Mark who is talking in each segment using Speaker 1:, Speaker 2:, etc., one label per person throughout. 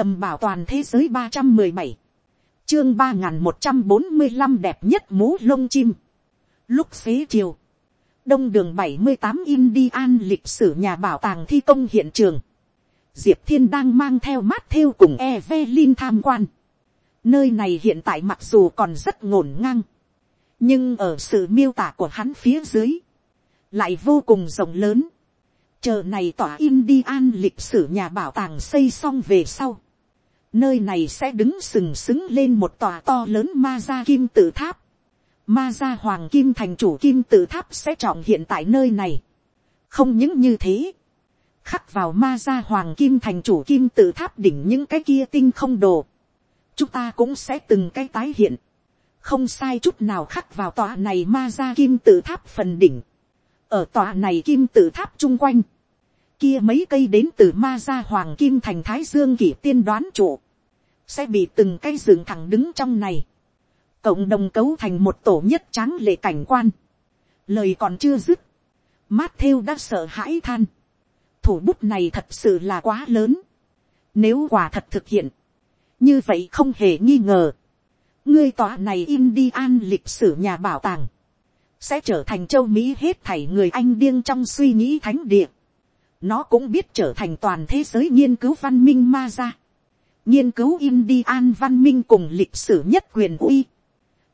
Speaker 1: tầm bảo toàn thế giới ba trăm mười bảy, chương ba n g h n một trăm bốn mươi năm đẹp nhất mố lông chim. lúc xế chiều, đông đường bảy mươi tám Indian lịch sử nhà bảo tàng thi công hiện trường. Diệp thiên đang mang theo mát theo cùng Evelyn tham quan. nơi này hiện tại mặc dù còn rất ngổn ngang, nhưng ở sự miêu tả của hắn phía dưới, lại vô cùng rộng lớn chợ này tỏa Indian lịch sử nhà bảo tàng xây xong về sau. Nơi này sẽ đứng sừng sững lên một tòa to lớn ma gia kim tự tháp. Ma gia hoàng kim thành chủ kim tự tháp sẽ trọng hiện tại nơi này. Không những như thế. Khắc vào ma gia hoàng kim thành chủ kim tự tháp đỉnh những cái kia tinh không đồ. Chúng ta cũng sẽ từng cái tái hiện. Không sai chút nào khắc vào tòa này ma gia kim tự tháp phần đỉnh ở tòa này kim tự tháp chung quanh, kia mấy cây đến từ ma gia hoàng kim thành thái dương kỷ tiên đoán trụ, sẽ bị từng cây dựng thẳng đứng trong này, cộng đồng cấu thành một tổ nhất tráng lệ cảnh quan, lời còn chưa dứt, mát theo đã sợ hãi than, thủ bút này thật sự là quá lớn, nếu quả thật thực hiện, như vậy không hề nghi ngờ, ngươi tòa này Indian lịch sử nhà bảo tàng, sẽ trở thành châu Mỹ hết thảy người Anh điên trong suy nghĩ thánh địa. Nó cũng biết trở thành toàn thế giới nghiên cứu văn minh ma ra. Nghiên cứu Indian văn minh cùng lịch sử nhất quyền uy.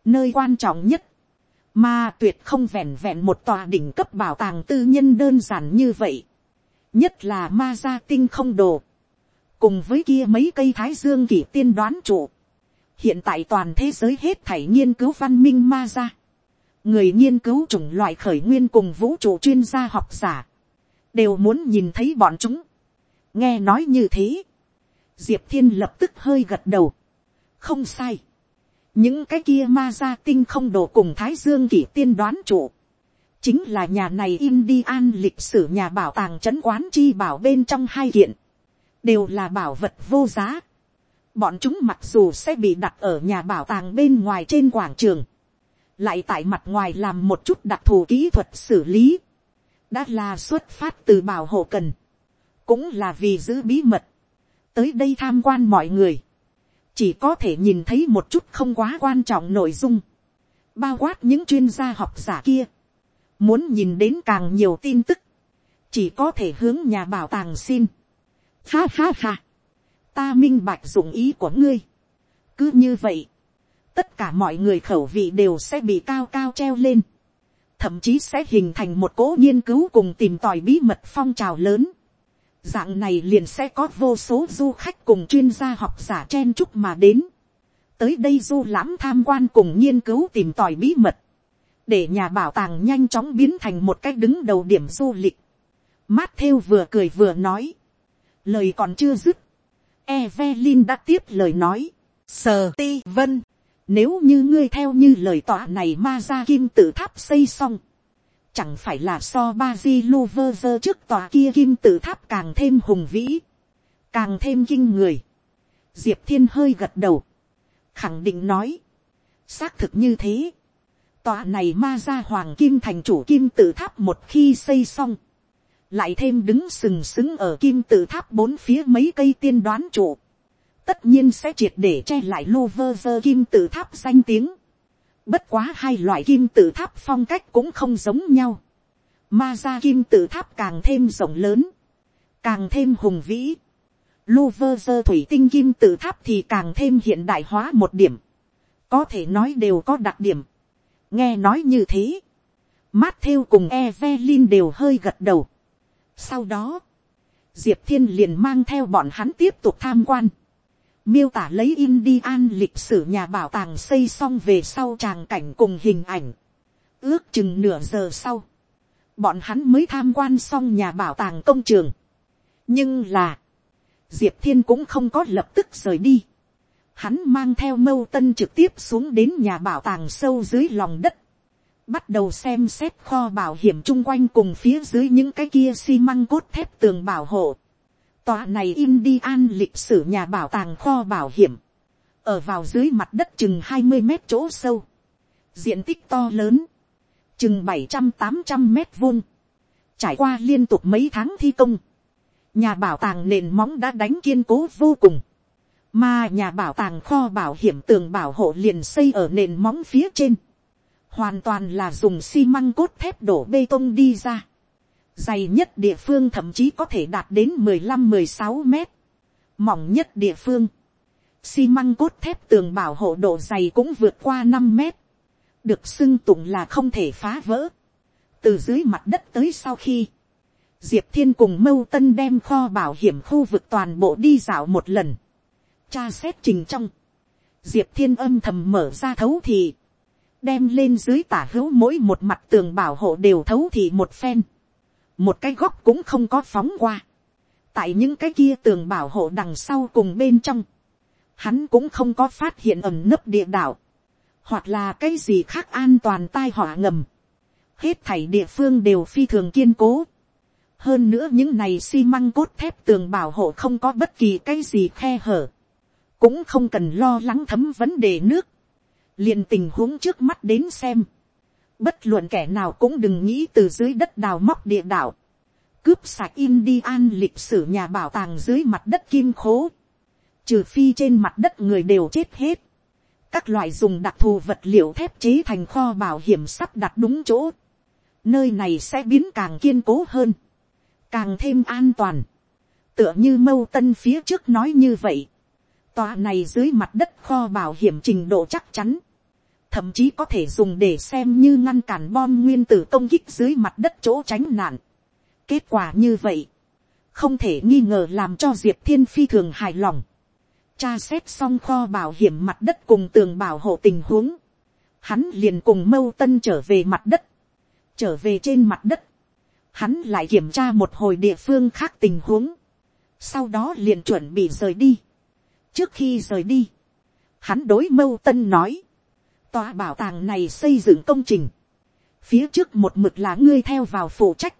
Speaker 1: Nơi quan trọng nhất. Mà tuyệt không vẹn vẹn một tòa đỉnh cấp bảo tàng tư nhân đơn giản như vậy. Nhất là ma gia tinh không đồ. Cùng với kia mấy cây thái dương kỷ tiên đoán trụ. Hiện tại toàn thế giới hết thảy nghiên cứu văn minh ma gia người nghiên cứu chủng loại khởi nguyên cùng vũ trụ chuyên gia học giả, đều muốn nhìn thấy bọn chúng. nghe nói như thế, diệp thiên lập tức hơi gật đầu. không sai. những cái kia ma gia tinh không đồ cùng thái dương kỷ tiên đoán trụ. chính là nhà này Indian lịch sử nhà bảo tàng trấn quán chi bảo bên trong hai kiện. đều là bảo vật vô giá. bọn chúng mặc dù sẽ bị đặt ở nhà bảo tàng bên ngoài trên quảng trường lại tại mặt ngoài làm một chút đặc thù kỹ thuật xử lý, đã là xuất phát từ bảo hộ cần, cũng là vì giữ bí mật, tới đây tham quan mọi người, chỉ có thể nhìn thấy một chút không quá quan trọng nội dung, bao quát những chuyên gia học giả kia, muốn nhìn đến càng nhiều tin tức, chỉ có thể hướng nhà bảo tàng xin. Ha ha ha, ta minh bạch dụng ý của ngươi. cứ như vậy, tất cả mọi người khẩu vị đều sẽ bị cao cao treo lên, thậm chí sẽ hình thành một cố nghiên cứu cùng tìm tòi bí mật phong trào lớn. Dạng này liền sẽ có vô số du khách cùng chuyên gia học giả chen chúc mà đến. Tới đây du lãm tham quan cùng nghiên cứu tìm tòi bí mật. Để nhà bảo tàng nhanh chóng biến thành một cách đứng đầu điểm du lịch. Mát theo vừa cười vừa nói. Lời còn chưa dứt. Evelyn đã tiếp lời nói. Sờ ti vân nếu như ngươi theo như lời tọa này ma ra kim tự tháp xây xong. Chẳng phải là so ba di lu vơ vơ trước tòa kia kim tự tháp càng thêm hùng vĩ. Càng thêm kinh người. Diệp thiên hơi gật đầu. Khẳng định nói. Xác thực như thế. Tòa này ma ra hoàng kim thành chủ kim tự tháp một khi xây xong. Lại thêm đứng sừng sững ở kim tự tháp bốn phía mấy cây tiên đoán trụ tất nhiên sẽ triệt để che lại lô vơ vơ kim tự tháp danh tiếng. Bất quá hai loại kim tự tháp phong cách cũng không giống nhau. Ma ra kim tự tháp càng thêm rộng lớn, càng thêm hùng vĩ. Lô vơ vơ thủy tinh kim tự tháp thì càng thêm hiện đại hóa một điểm. Có thể nói đều có đặc điểm. Nghe nói như thế. Matthew cùng Evelyn đều hơi gật đầu. Sau đó, Diệp Thiên liền mang theo bọn hắn tiếp tục tham quan miêu tả lấy Indian lịch sử nhà bảo tàng xây xong về sau tràng cảnh cùng hình ảnh. Ước chừng nửa giờ sau, bọn hắn mới tham quan xong nhà bảo tàng công trường. Nhưng là, Diệp Thiên cũng không có lập tức rời đi. Hắn mang theo mâu tân trực tiếp xuống đến nhà bảo tàng sâu dưới lòng đất. Bắt đầu xem xét kho bảo hiểm chung quanh cùng phía dưới những cái kia xi măng cốt thép tường bảo hộ Tòa này Indian lịch sử nhà bảo tàng kho bảo hiểm. Ở vào dưới mặt đất chừng hai mươi mét chỗ sâu. Diện tích to lớn. Chừng bảy trăm tám trăm mét vuông. Trải qua liên tục mấy tháng thi công. Nhà bảo tàng nền móng đã đánh kiên cố vô cùng. mà nhà bảo tàng kho bảo hiểm tường bảo hộ liền xây ở nền móng phía trên, hoàn toàn là dùng xi măng cốt thép đổ bê tông đi ra, dày nhất địa phương thậm chí có thể đạt đến mười lăm mười sáu mét, mỏng nhất địa phương, xi măng cốt thép tường bảo hộ độ dày cũng vượt qua năm mét, được xưng tụng là không thể phá vỡ, từ dưới mặt đất tới sau khi, diệp thiên cùng mâu tân đem kho bảo hiểm khu vực toàn bộ đi dạo một lần, tra xét trình trong, diệp thiên âm thầm mở ra thấu thị, đem lên dưới tả hữu mỗi một mặt tường bảo hộ đều thấu thị một phen, một cái góc cũng không có phóng qua, tại những cái kia tường bảo hộ đằng sau cùng bên trong, hắn cũng không có phát hiện ẩm nấp địa đạo, hoặc là cái gì khác an toàn tai họa ngầm, hết thảy địa phương đều phi thường kiên cố, hơn nữa những này xi măng cốt thép tường bảo hộ không có bất kỳ cái gì khe hở, cũng không cần lo lắng thấm vấn đề nước, liền tình huống trước mắt đến xem, bất luận kẻ nào cũng đừng nghĩ từ dưới đất đào móc địa đạo, cướp sạch Indian lịch sử nhà bảo tàng dưới mặt đất kim khố, trừ phi trên mặt đất người đều chết hết, các loại dùng đặc thù vật liệu thép chế thành kho bảo hiểm sắp đặt đúng chỗ, nơi này sẽ biến càng kiên cố hơn, càng thêm an toàn, tựa như mâu tân phía trước nói như vậy, tòa này dưới mặt đất kho bảo hiểm trình độ chắc chắn, thậm chí có thể dùng để xem như ngăn cản bom nguyên tử công kích dưới mặt đất chỗ tránh nạn. kết quả như vậy, không thể nghi ngờ làm cho diệp thiên phi thường hài lòng. tra xét xong kho bảo hiểm mặt đất cùng tường bảo hộ tình huống, hắn liền cùng mâu tân trở về mặt đất, trở về trên mặt đất, hắn lại kiểm tra một hồi địa phương khác tình huống, sau đó liền chuẩn bị rời đi. trước khi rời đi, hắn đối mâu tân nói, tòa bảo tàng này xây dựng công trình, phía trước một mực là ngươi theo vào phụ trách,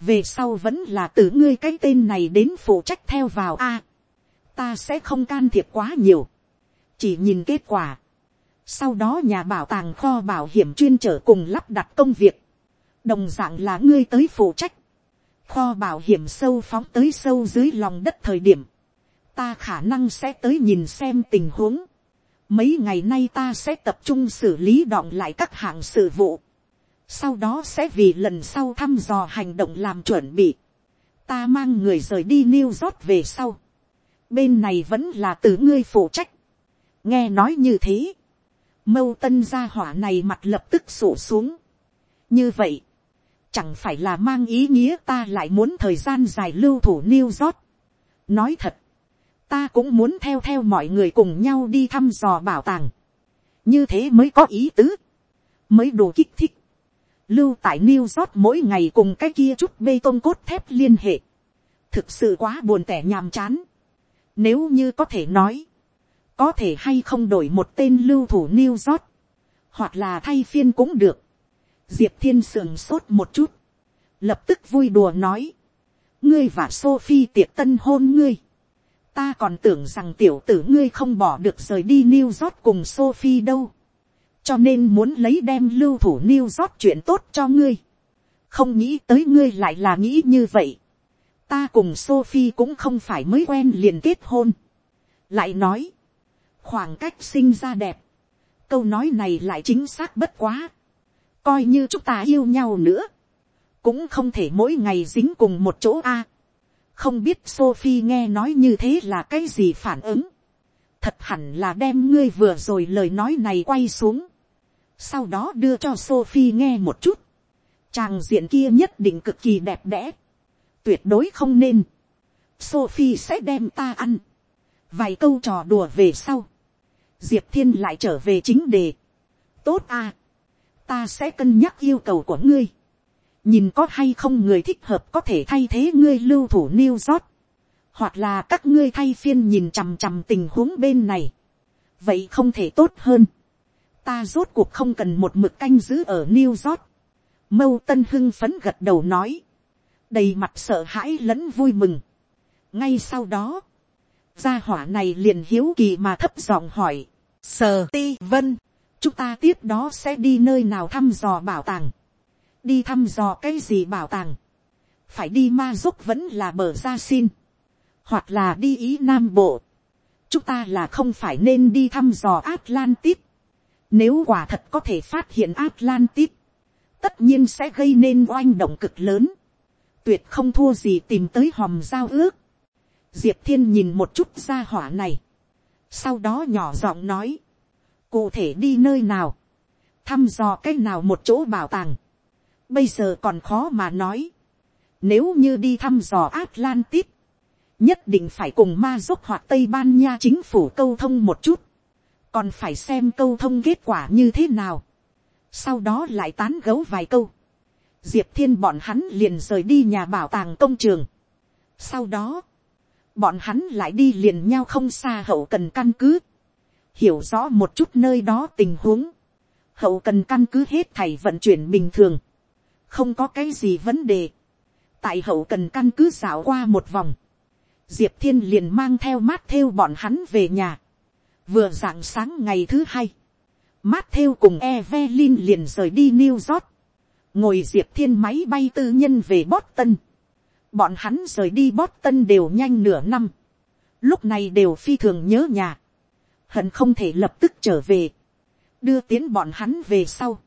Speaker 1: về sau vẫn là từ ngươi cái tên này đến phụ trách theo vào a, ta sẽ không can thiệp quá nhiều, chỉ nhìn kết quả, sau đó nhà bảo tàng kho bảo hiểm chuyên trở cùng lắp đặt công việc, đồng d ạ n g là ngươi tới phụ trách, kho bảo hiểm sâu phóng tới sâu dưới lòng đất thời điểm, ta khả năng sẽ tới nhìn xem tình huống, Mấy ngày nay ta sẽ tập trung xử lý đọng lại các hạng sự vụ. Sau đó sẽ vì lần sau thăm dò hành động làm chuẩn bị. Ta mang người rời đi New York về sau. Bên này vẫn là từ ngươi phụ trách. Nghe nói như thế. Mâu tân gia hỏa này mặt lập tức sổ xuống. Như vậy. Chẳng phải là mang ý nghĩa ta lại muốn thời gian dài lưu thủ New York. Nói thật ta cũng muốn theo theo mọi người cùng nhau đi thăm dò bảo tàng, như thế mới có ý tứ, mới đủ kích thích, lưu tại New York mỗi ngày cùng cái kia chút bê tông cốt thép liên hệ, thực sự quá buồn tẻ nhàm chán, nếu như có thể nói, có thể hay không đổi một tên lưu thủ New York, hoặc là thay phiên cũng được, diệp thiên sườn sốt một chút, lập tức vui đùa nói, ngươi và Sophie tiệc tân hôn ngươi, ta còn tưởng rằng tiểu tử ngươi không bỏ được rời đi New York cùng Sophie đâu. cho nên muốn lấy đem lưu thủ New York chuyện tốt cho ngươi. không nghĩ tới ngươi lại là nghĩ như vậy. ta cùng Sophie cũng không phải mới quen liền kết hôn. lại nói, khoảng cách sinh ra đẹp. câu nói này lại chính xác bất quá. coi như chúng ta yêu nhau nữa. cũng không thể mỗi ngày dính cùng một chỗ a không biết Sophie nghe nói như thế là cái gì phản ứng. Thật hẳn là đem ngươi vừa rồi lời nói này quay xuống. Sau đó đưa cho Sophie nghe một chút. Chàng diện kia nhất định cực kỳ đẹp đẽ. Tuyệt đối không nên. Sophie sẽ đem ta ăn. Vài câu trò đùa về sau. Diệp Thiên lại trở về chính đề. Tốt à. Ta sẽ cân nhắc yêu cầu của ngươi nhìn có hay không người thích hợp có thể thay thế ngươi lưu thủ New York, hoặc là các ngươi thay phiên nhìn chằm chằm tình huống bên này, vậy không thể tốt hơn, ta rốt cuộc không cần một mực canh giữ ở New York, mâu tân hưng phấn gật đầu nói, đầy mặt sợ hãi lẫn vui mừng. ngay sau đó, gia hỏa này liền hiếu kỳ mà thấp giọng hỏi, sờ ti vân, chúng ta tiếp đó sẽ đi nơi nào thăm dò bảo tàng, đi thăm dò cái gì bảo tàng, phải đi ma giúp vẫn là bờ ra xin, hoặc là đi ý nam bộ, chúng ta là không phải nên đi thăm dò Atlantis. Nếu quả thật có thể phát hiện Atlantis, tất nhiên sẽ gây nên oanh động cực lớn. Tuyệt không thua gì tìm tới hòm giao ước. Diệp thiên nhìn một chút ra hỏa này. Sau đó nhỏ giọng nói. Cụ thể đi nơi nào. Thăm dò cái nào một chỗ bảo tàng. Bây giờ còn khó mà nói. Nếu như đi thăm dò Atlantis. Nhất định phải cùng ma giúp hoặc Tây Ban Nha chính phủ câu thông một chút. Còn phải xem câu thông kết quả như thế nào. Sau đó lại tán gấu vài câu. Diệp Thiên bọn hắn liền rời đi nhà bảo tàng công trường. Sau đó, bọn hắn lại đi liền nhau không xa hậu cần căn cứ. Hiểu rõ một chút nơi đó tình huống. Hậu cần căn cứ hết thảy vận chuyển bình thường. Không có cái gì vấn đề. Tại hậu cần căn cứ dạo qua một vòng. Diệp Thiên liền mang theo mát theo bọn hắn về nhà. Vừa dạng sáng ngày thứ hai. Mát theo cùng Evelyn liền rời đi New York. Ngồi Diệp Thiên máy bay tư nhân về Boston. Bọn hắn rời đi Boston đều nhanh nửa năm. Lúc này đều phi thường nhớ nhà. Hận không thể lập tức trở về. Đưa tiến bọn hắn về sau.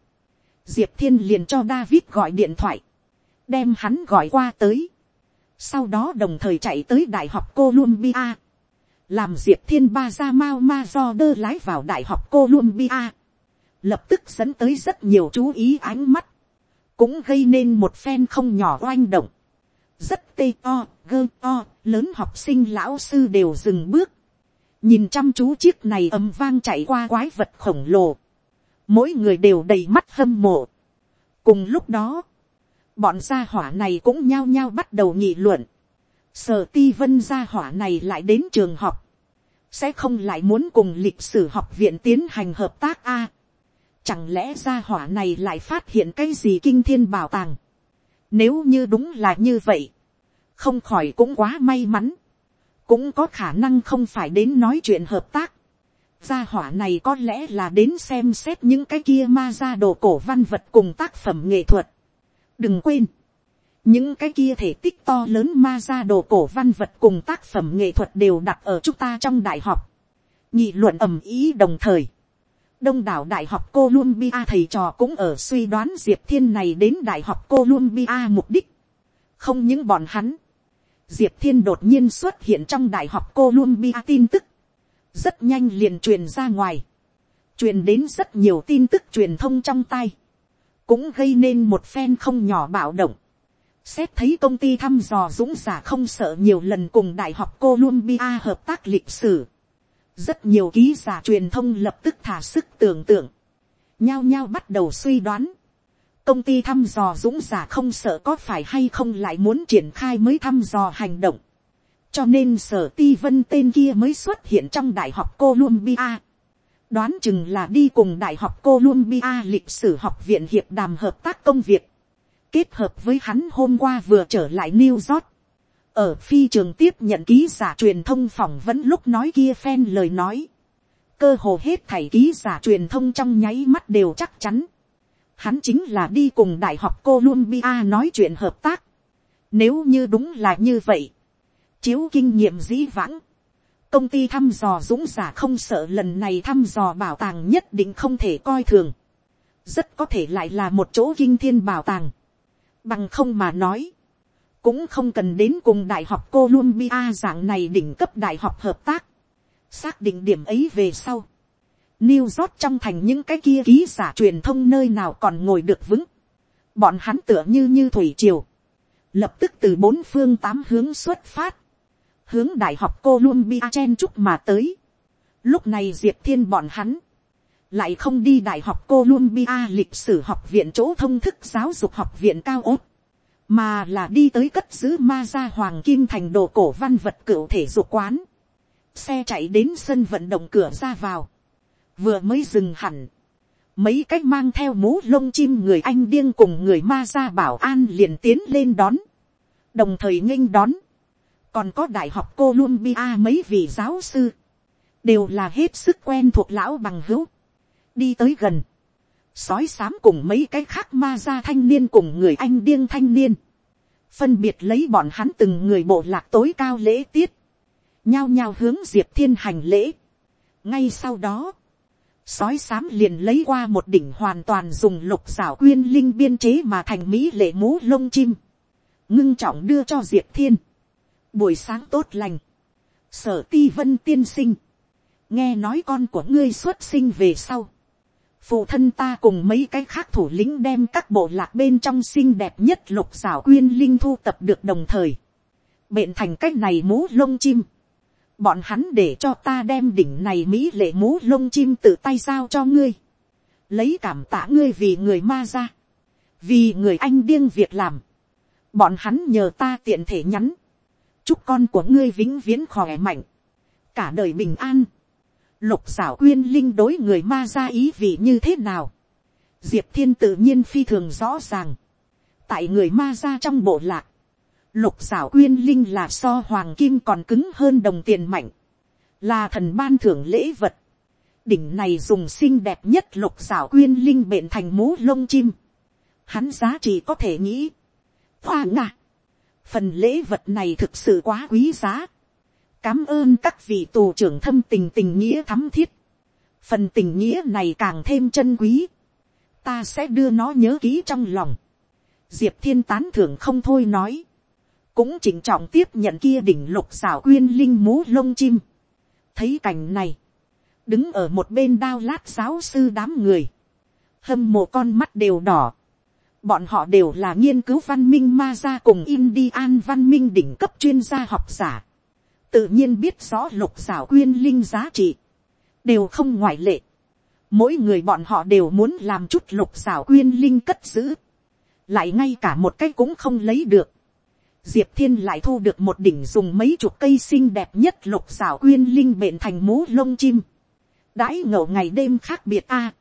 Speaker 1: Diệp Thiên liền cho David gọi điện thoại. Đem hắn gọi qua tới. Sau đó đồng thời chạy tới Đại học Columbia. Làm Diệp Thiên ba ra mau ma do đơ lái vào Đại học Columbia. Lập tức dẫn tới rất nhiều chú ý ánh mắt. Cũng gây nên một phen không nhỏ oanh động rất tê to, gơ to, lớn học sinh lão sư đều dừng bước. nhìn chăm chú chiếc này ầm vang chạy qua quái vật khổng lồ mỗi người đều đầy mắt hâm mộ. cùng lúc đó, bọn gia hỏa này cũng nhao nhao bắt đầu nghị luận. sở ti vân gia hỏa này lại đến trường học. sẽ không lại muốn cùng lịch sử học viện tiến hành hợp tác a. chẳng lẽ gia hỏa này lại phát hiện cái gì kinh thiên bảo tàng nếu như đúng là như vậy, không khỏi cũng quá may mắn. Cũng có khả năng không phải đến nói chuyện hợp tác. Gia hỏa này có lẽ là đến xem xét những cái kia ma ra đồ cổ văn vật cùng tác phẩm nghệ thuật. Đừng quên. Những cái kia thể tích to lớn ma ra đồ cổ văn vật cùng tác phẩm nghệ thuật đều đặt ở chúng ta trong đại học. Nghị luận ầm ý đồng thời đông đảo đại học Columbia thầy trò cũng ở suy đoán diệp thiên này đến đại học Columbia mục đích. không những bọn hắn, diệp thiên đột nhiên xuất hiện trong đại học Columbia tin tức, rất nhanh liền truyền ra ngoài, truyền đến rất nhiều tin tức truyền thông trong tay, cũng gây nên một phen không nhỏ bạo động. Xét thấy công ty thăm dò dũng giả không sợ nhiều lần cùng đại học Columbia hợp tác lịch sử rất nhiều ký giả truyền thông lập tức thả sức tưởng tượng, nhao nhao bắt đầu suy đoán, công ty thăm dò dũng giả không sợ có phải hay không lại muốn triển khai mới thăm dò hành động, cho nên sở ti vân tên kia mới xuất hiện trong đại học Columbia. đoán chừng là đi cùng đại học Columbia lịch sử học viện hiệp đàm hợp tác công việc, kết hợp với hắn hôm qua vừa trở lại New York, ở phi trường tiếp nhận ký giả truyền thông phỏng vấn lúc nói kia phen lời nói, cơ hồ hết thảy ký giả truyền thông trong nháy mắt đều chắc chắn, hắn chính là đi cùng đại học Columbia nói chuyện hợp tác, nếu như đúng là như vậy, chiếu kinh nghiệm dĩ vãng, công ty thăm dò dũng giả không sợ lần này thăm dò bảo tàng nhất định không thể coi thường, rất có thể lại là một chỗ kinh thiên bảo tàng, bằng không mà nói, cũng không cần đến cùng đại học Columbia dạng này đỉnh cấp đại học hợp tác, xác định điểm ấy về sau. New York trong thành những cái kia ký giả truyền thông nơi nào còn ngồi được vững. Bọn hắn tựa như như thủy triều. Lập tức từ bốn phương tám hướng xuất phát. Hướng đại học Columbia chen chúc mà tới. Lúc này Diệp Thiên bọn hắn. Lại không đi đại học Columbia lịch sử học viện chỗ thông thức giáo dục học viện cao ốt mà là đi tới cất giữ ma gia hoàng kim thành đồ cổ văn vật cựu thể dục quán, xe chạy đến sân vận động cửa ra vào, vừa mới dừng hẳn, mấy cách mang theo mũ lông chim người anh điên cùng người ma gia bảo an liền tiến lên đón, đồng thời nghênh đón, còn có đại học Columbia mấy vị giáo sư, đều là hết sức quen thuộc lão bằng hữu, đi tới gần, sói sám cùng mấy cái khác ma gia thanh niên cùng người anh điên thanh niên, phân biệt lấy bọn hắn từng người bộ lạc tối cao lễ tiết, nhao nhao hướng diệp thiên hành lễ. ngay sau đó, sói xám liền lấy qua một đỉnh hoàn toàn dùng lục rảo quyên linh biên chế mà thành mỹ lệ mũ lông chim, ngưng trọng đưa cho diệp thiên buổi sáng tốt lành, sở ti vân tiên sinh, nghe nói con của ngươi xuất sinh về sau, phụ thân ta cùng mấy cái khác thủ lĩnh đem các bộ lạc bên trong xinh đẹp nhất lục rảo quyên linh thu tập được đồng thời, bệnh thành cách này mũ lông chim, bọn hắn để cho ta đem đỉnh này mỹ lệ mũ lông chim tự tay giao cho ngươi, lấy cảm tạ ngươi vì người ma ra, vì người anh điêng việc làm, bọn hắn nhờ ta tiện thể nhắn, chúc con của ngươi vĩnh viễn khỏe mạnh, cả đời bình an, lục xảo quyên linh đối người ma ra ý vị như thế nào, diệp thiên tự nhiên phi thường rõ ràng, tại người ma ra trong bộ lạc, lục xảo quyên linh là so hoàng kim còn cứng hơn đồng tiền mạnh, là thần ban thưởng lễ vật, đỉnh này dùng xinh đẹp nhất lục xảo quyên linh bện thành mũ lông chim, hắn giá trị có thể nghĩ, hoa ngạc phần lễ vật này thực sự quá quý giá, Cám ơn các vị tù trưởng thâm tình tình nghĩa thắm thiết. Phần tình nghĩa này càng thêm chân quý. Ta sẽ đưa nó nhớ kỹ trong lòng. Diệp thiên tán thưởng không thôi nói. Cũng chỉnh trọng tiếp nhận kia đỉnh lục xảo quyên linh mú lông chim. Thấy cảnh này. Đứng ở một bên đao lát giáo sư đám người. Hâm mộ con mắt đều đỏ. Bọn họ đều là nghiên cứu văn minh ma gia cùng Indian văn minh đỉnh cấp chuyên gia học giả tự nhiên biết rõ lục xảo quyên linh giá trị, đều không ngoại lệ. Mỗi người bọn họ đều muốn làm chút lục xảo quyên linh cất giữ, lại ngay cả một cái cũng không lấy được. Diệp thiên lại thu được một đỉnh dùng mấy chục cây xinh đẹp nhất lục xảo quyên linh bện thành mũ lông chim. đãi ngậu ngày đêm khác biệt a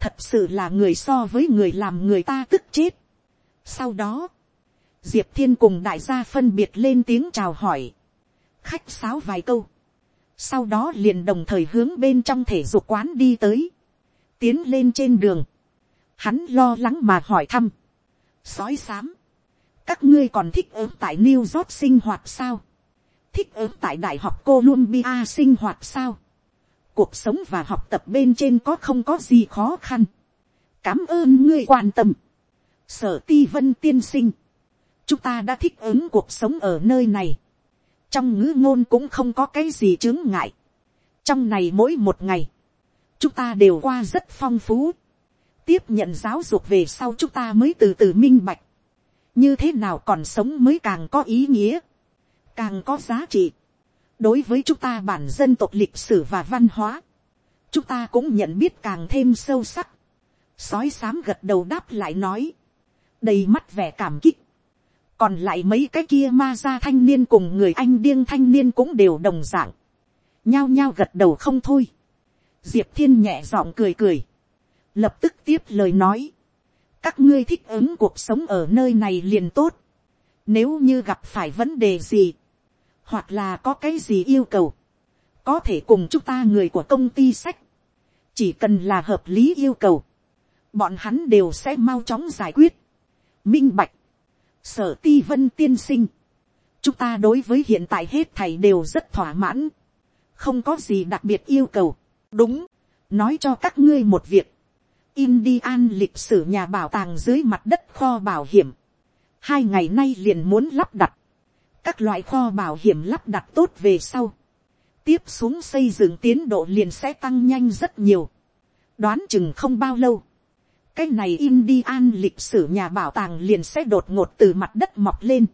Speaker 1: thật sự là người so với người làm người ta tức chết. sau đó, diệp thiên cùng đại gia phân biệt lên tiếng chào hỏi. Khách sáo vài câu, sau đó liền đồng thời hướng bên trong thể dục quán đi tới, tiến lên trên đường, hắn lo lắng mà hỏi thăm, sói xám, các ngươi còn thích ứng tại New York sinh hoạt sao, thích ứng tại đại học Columbia sinh hoạt sao, cuộc sống và học tập bên trên có không có gì khó khăn, cảm ơn ngươi quan tâm, sở ti vân tiên sinh, chúng ta đã thích ứng cuộc sống ở nơi này, trong ngữ ngôn cũng không có cái gì chướng ngại. trong này mỗi một ngày, chúng ta đều qua rất phong phú. tiếp nhận giáo dục về sau chúng ta mới từ từ minh bạch. như thế nào còn sống mới càng có ý nghĩa, càng có giá trị đối với chúng ta bản dân tộc lịch sử và văn hóa, chúng ta cũng nhận biết càng thêm sâu sắc. sói xám gật đầu đáp lại nói, đầy mắt vẻ cảm kích. Còn lại mấy cái kia ma gia thanh niên cùng người anh điêng thanh niên cũng đều đồng d ạ n g nhao nhao gật đầu không thôi. diệp thiên nhẹ giọng cười cười, lập tức tiếp lời nói, các ngươi thích ứng cuộc sống ở nơi này liền tốt, nếu như gặp phải vấn đề gì, hoặc là có cái gì yêu cầu, có thể cùng chúng ta người của công ty sách, chỉ cần là hợp lý yêu cầu, bọn hắn đều sẽ mau chóng giải quyết, minh bạch, sở ti vân tiên sinh, chúng ta đối với hiện tại hết thầy đều rất thỏa mãn, không có gì đặc biệt yêu cầu, đúng, nói cho các ngươi một việc, Indian lịch sử nhà bảo tàng dưới mặt đất kho bảo hiểm, hai ngày nay liền muốn lắp đặt, các loại kho bảo hiểm lắp đặt tốt về sau, tiếp xuống xây dựng tiến độ liền sẽ tăng nhanh rất nhiều, đoán chừng không bao lâu, cái này Indian lịch sử nhà bảo tàng liền sẽ đột ngột từ mặt đất mọc lên.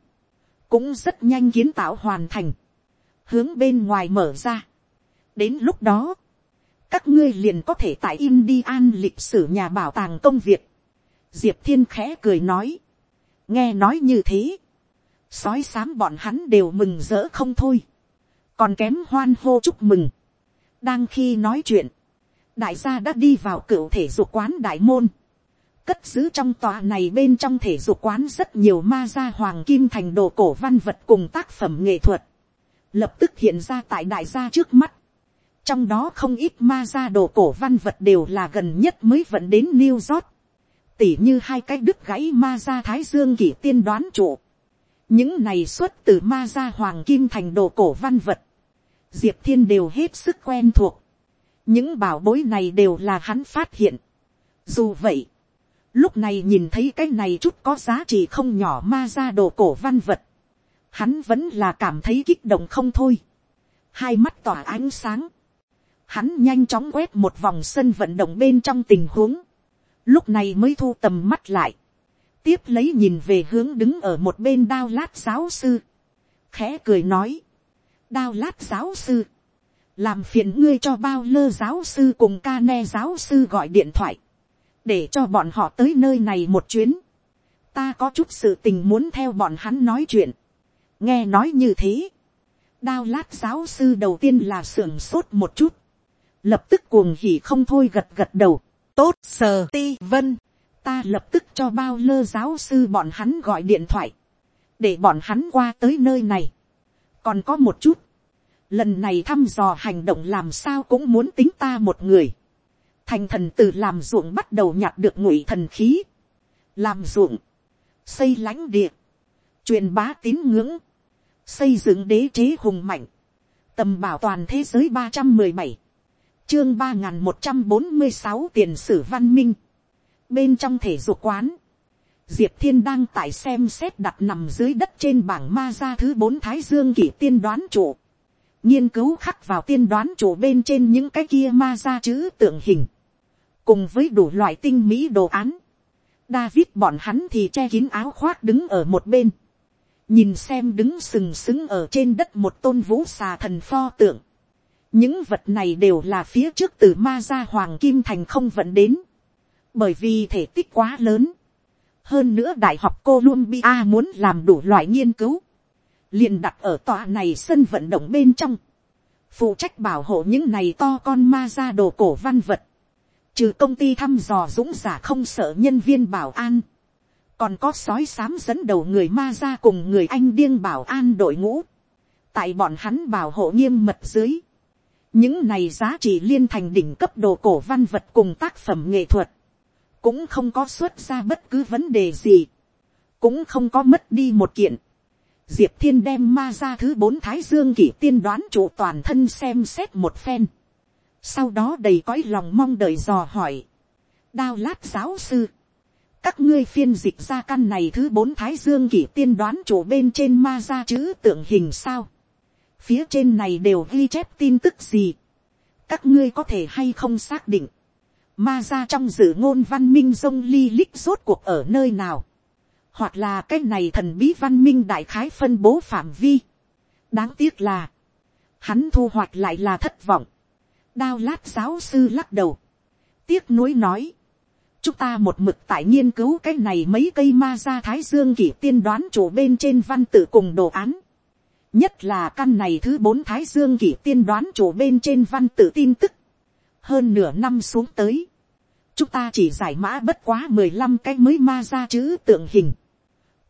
Speaker 1: Cũng rất nhanh kiến tạo hoàn thành. Hướng bên ngoài mở ra. Đến lúc đó, các ngươi liền có thể tại Indian lịch sử nhà bảo tàng công việc. Diệp Thiên khẽ cười nói. Nghe nói như thế. Sói xám bọn hắn đều mừng rỡ không thôi. Còn kém hoan hô chúc mừng. Đang khi nói chuyện. Đại gia đã đi vào cựu thể dục quán đại môn cất giữ trong tòa này bên trong thể dục quán rất nhiều ma gia hoàng kim thành đồ cổ văn vật cùng tác phẩm nghệ thuật, lập tức hiện ra tại đại gia trước mắt. trong đó không ít ma gia đồ cổ văn vật đều là gần nhất mới vận đến New York, tỉ như hai cái đứt gãy ma gia thái dương kỷ tiên đoán trụ những này xuất từ ma gia hoàng kim thành đồ cổ văn vật, diệp thiên đều hết sức quen thuộc, những bảo bối này đều là hắn phát hiện. dù vậy, lúc này nhìn thấy cái này chút có giá trị không nhỏ ma ra đồ cổ văn vật, hắn vẫn là cảm thấy kích động không thôi, hai mắt tỏa ánh sáng, hắn nhanh chóng quét một vòng sân vận động bên trong tình huống, lúc này mới thu tầm mắt lại, tiếp lấy nhìn về hướng đứng ở một bên đao lát giáo sư, khẽ cười nói, đao lát giáo sư, làm phiền ngươi cho bao lơ giáo sư cùng ca ne giáo sư gọi điện thoại, để cho bọn họ tới nơi này một chuyến, ta có chút sự tình muốn theo bọn hắn nói chuyện, nghe nói như thế, đao lát giáo sư đầu tiên là sưởng sốt một chút, lập tức cuồng hỉ không thôi gật gật đầu, tốt sờ ti vân, ta lập tức cho bao lơ giáo sư bọn hắn gọi điện thoại, để bọn hắn qua tới nơi này. còn có một chút, lần này thăm dò hành động làm sao cũng muốn tính ta một người. thành thần từ làm ruộng bắt đầu nhặt được ngụy thần khí, làm ruộng, xây lãnh địa, truyền bá tín ngưỡng, xây dựng đế chế hùng mạnh, tầm bảo toàn thế giới ba trăm mười bảy, chương ba n g h n một trăm bốn mươi sáu tiền sử văn minh, bên trong thể dục quán, diệp thiên đang tại xem xét đặt nằm dưới đất trên bảng ma ra thứ bốn thái dương kỷ tiên đoán chủ, nghiên cứu khắc vào tiên đoán chủ bên trên những cái kia ma ra chữ tượng hình, cùng với đủ loại tinh mỹ đồ án, David bọn hắn thì che kín áo khoác đứng ở một bên. Nhìn xem đứng sừng sững ở trên đất một tôn vũ xà thần pho tượng. những vật này đều là phía trước từ ma gia hoàng kim thành không vận đến, bởi vì thể tích quá lớn. hơn nữa đại học Columbia muốn làm đủ loại nghiên cứu, liền đặt ở tòa này sân vận động bên trong, phụ trách bảo hộ những này to con ma ra đồ cổ văn vật, trừ công ty thăm dò dũng giả không sợ nhân viên bảo an, còn có sói xám dẫn đầu người ma ra cùng người anh điên bảo an đội ngũ, tại bọn hắn bảo hộ nghiêm mật dưới, những này giá trị liên thành đỉnh cấp đồ cổ văn vật cùng tác phẩm nghệ thuật, cũng không có xuất ra bất cứ vấn đề gì, cũng không có mất đi một kiện. Diệp thiên đem ma ra thứ bốn thái dương kỷ tiên đoán chủ toàn thân xem xét một phen. Sau đó đầy cõi lòng mong đợi dò hỏi. Đao lát giáo sư các ngươi phiên dịch ra căn này thứ bốn thái dương kỷ tiên đoán chủ bên trên ma ra chữ tượng hình sao. phía trên này đều ghi chép tin tức gì. các ngươi có thể hay không xác định ma ra trong dự ngôn văn minh dông ly lích rốt cuộc ở nơi nào. hoặc là cái này thần bí văn minh đại khái phân bố phạm vi. đáng tiếc là, hắn thu hoạch lại là thất vọng. đao lát giáo sư lắc đầu. tiếc nuối nói chúng ta một mực tại nghiên cứu cái này mấy cây ma ra thái dương kỷ tiên đoán chủ bên trên văn tự cùng đồ án. nhất là căn này thứ bốn thái dương kỷ tiên đoán chủ bên trên văn tự tin tức hơn nửa năm xuống tới. chúng ta chỉ giải mã bất quá mười lăm cái mới ma ra chữ tượng hình.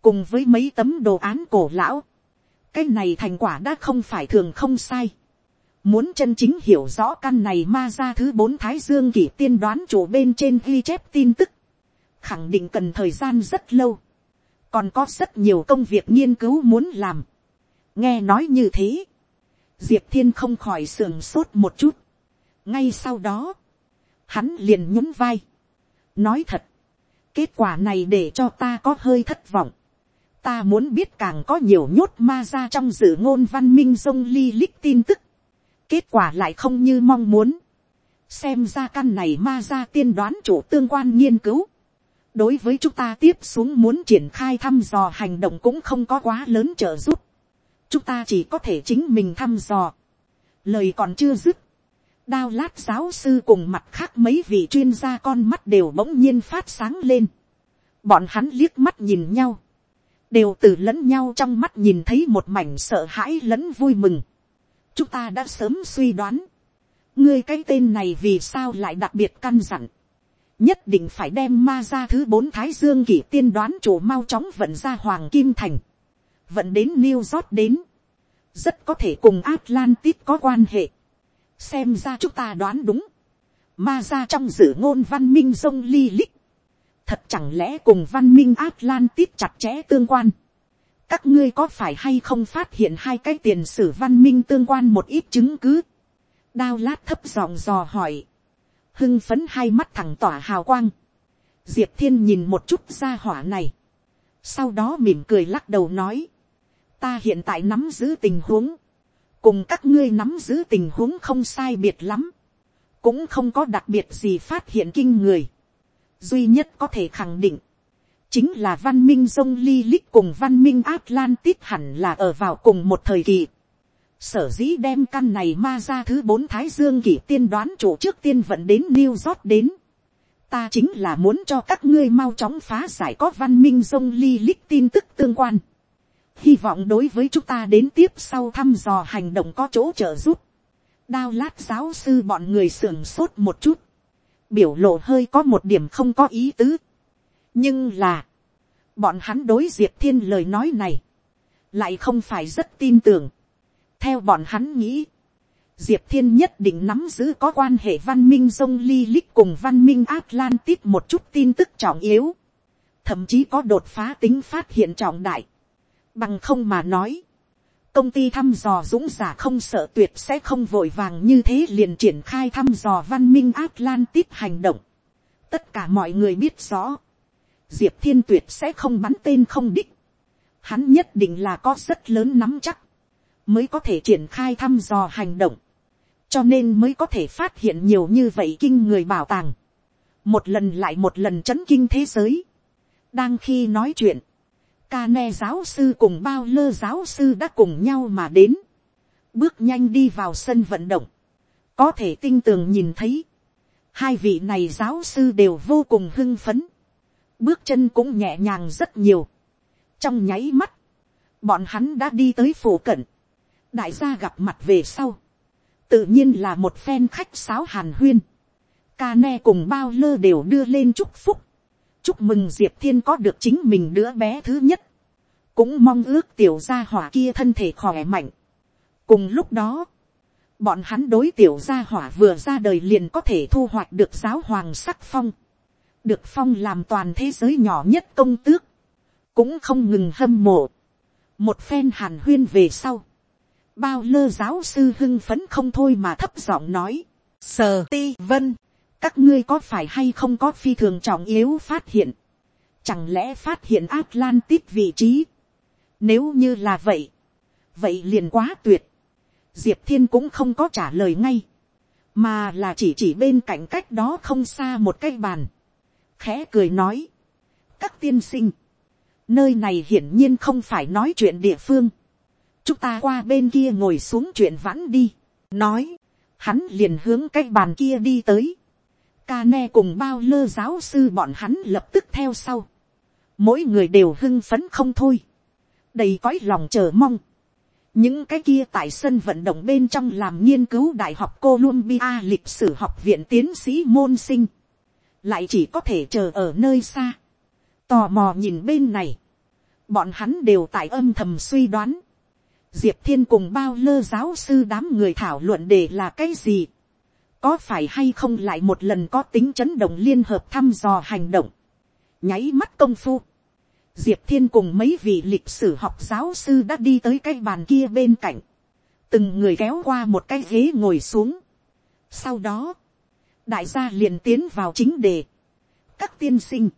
Speaker 1: cùng với mấy tấm đồ án cổ lão. cái này thành quả đã không phải thường không sai Muốn chân chính hiểu rõ căn này ma ra thứ bốn thái dương kỷ tiên đoán chủ bên trên ghi chép tin tức. Khẳng định cần thời gian rất lâu. Còn có rất nhiều công việc nghiên cứu muốn làm. Nghe nói như thế. Diệp thiên không khỏi sườn sốt một chút. Ngay sau đó. Hắn liền nhún vai. Nói thật. Kết quả này để cho ta có hơi thất vọng ta muốn biết càng có nhiều nhốt ma ra trong dự ngôn văn minh sông ly lích tin tức kết quả lại không như mong muốn. xem ra căn này ma ra tiên đoán chủ tương quan nghiên cứu. đối với chúng ta tiếp xuống muốn triển khai thăm dò hành động cũng không có quá lớn trợ giúp. chúng ta chỉ có thể chính mình thăm dò. lời còn chưa dứt đao lát giáo sư cùng mặt khác mấy vị chuyên gia con mắt đều bỗng nhiên phát sáng lên. bọn hắn liếc mắt nhìn nhau. Đều từ lẫn nhau trong mắt nhìn thấy một mảnh sợ hãi lẫn vui mừng. Chúng ta đã sớm suy đoán, ngươi cái tên này vì sao lại đặc biệt căn dặn, nhất định phải đem ma ra thứ bốn thái dương kỷ tiên đoán chủ mau chóng vận ra hoàng kim thành, vận đến new york đến, rất có thể cùng atlantis có quan hệ, xem ra chúng ta đoán đúng, ma ra trong dự ngôn văn minh sông ly lích, thật chẳng lẽ cùng văn minh atlantis chặt chẽ tương quan, các ngươi có phải hay không phát hiện hai cái tiền sử văn minh tương quan một ít chứng cứ. đao lát thấp giọng dò hỏi. hưng phấn hai mắt thẳng tỏa hào quang. diệp thiên nhìn một chút ra hỏa này. sau đó mỉm cười lắc đầu nói. ta hiện tại nắm giữ tình huống cùng các ngươi nắm giữ tình huống không sai biệt lắm. cũng không có đặc biệt gì phát hiện kinh người. duy nhất có thể khẳng định, chính là văn minh sông ly lích cùng văn minh atlantis hẳn là ở vào cùng một thời kỳ. sở dĩ đem căn này ma ra thứ bốn thái dương kỷ tiên đoán chủ trước tiên vận đến new york đến. ta chính là muốn cho các ngươi mau chóng phá giải có văn minh sông ly lích tin tức tương quan hy vọng đối với chúng ta đến tiếp sau thăm dò hành động có chỗ trợ giúp. đao lát giáo sư bọn người sưởng sốt một chút. biểu lộ hơi có một điểm không có ý tứ nhưng là, bọn hắn đối diệp thiên lời nói này, lại không phải rất tin tưởng. theo bọn hắn nghĩ, diệp thiên nhất định nắm giữ có quan hệ văn minh sông ly lích cùng văn minh atlantis một chút tin tức trọng yếu, thậm chí có đột phá tính phát hiện trọng đại, bằng không mà nói, công ty thăm dò dũng giả không sợ tuyệt sẽ không vội vàng như thế liền triển khai thăm dò văn minh Atlantis hành động. Tất cả mọi người biết rõ diệp thiên tuyệt sẽ không bắn tên không đích. Hắn nhất định là có rất lớn nắm chắc, mới có thể triển khai thăm dò hành động, cho nên mới có thể phát hiện nhiều như vậy kinh người bảo tàng, một lần lại một lần chấn kinh thế giới. đang khi nói chuyện, ca ne giáo sư cùng bao lơ giáo sư đã cùng nhau mà đến, bước nhanh đi vào sân vận động, có thể tinh tường nhìn thấy, hai vị này giáo sư đều vô cùng hưng phấn, bước chân cũng nhẹ nhàng rất nhiều. trong nháy mắt, bọn hắn đã đi tới phủ cận, đại gia gặp mặt về sau, tự nhiên là một phen khách sáo hàn huyên, ca ne cùng bao lơ đều đưa lên chúc phúc, chúc mừng diệp thiên có được chính mình đứa bé thứ nhất, cũng mong ước tiểu gia hỏa kia thân thể khỏe mạnh. cùng lúc đó, bọn hắn đối tiểu gia hỏa vừa ra đời liền có thể thu hoạch được giáo hoàng sắc phong, được phong làm toàn thế giới nhỏ nhất công tước, cũng không ngừng hâm mộ. một phen hàn huyên về sau, bao lơ giáo sư hưng phấn không thôi mà thấp giọng nói, sờ ti vân, các ngươi có phải hay không có phi thường trọng yếu phát hiện, chẳng lẽ phát hiện Atlantis vị trí, nếu như là vậy, vậy liền quá tuyệt, diệp thiên cũng không có trả lời ngay, mà là chỉ chỉ bên cạnh cách đó không xa một cái bàn, khẽ cười nói, các tiên sinh, nơi này hiển nhiên không phải nói chuyện địa phương, chúng ta qua bên kia ngồi xuống chuyện vãn đi, nói, hắn liền hướng cái bàn kia đi tới, ca ne cùng bao lơ giáo sư bọn hắn lập tức theo sau, mỗi người đều hưng phấn không thôi, đầy cõi lòng chờ mong, những cái kia tại sân vận động bên trong làm nghiên cứu đại học Columbia lịch sử học viện tiến sĩ môn sinh, lại chỉ có thể chờ ở nơi xa, tò mò nhìn bên này, bọn hắn đều tại âm thầm suy đoán, diệp thiên cùng bao lơ giáo sư đám người thảo luận để là cái gì, có phải hay không lại một lần có tính chấn động liên hợp thăm dò hành động, nháy mắt công phu, diệp thiên cùng mấy vị lịch sử học giáo sư đã đi tới cái bàn kia bên cạnh, từng người kéo qua một cái ghế ngồi xuống. sau đó, đại gia liền tiến vào chính đề. các tiên sinh,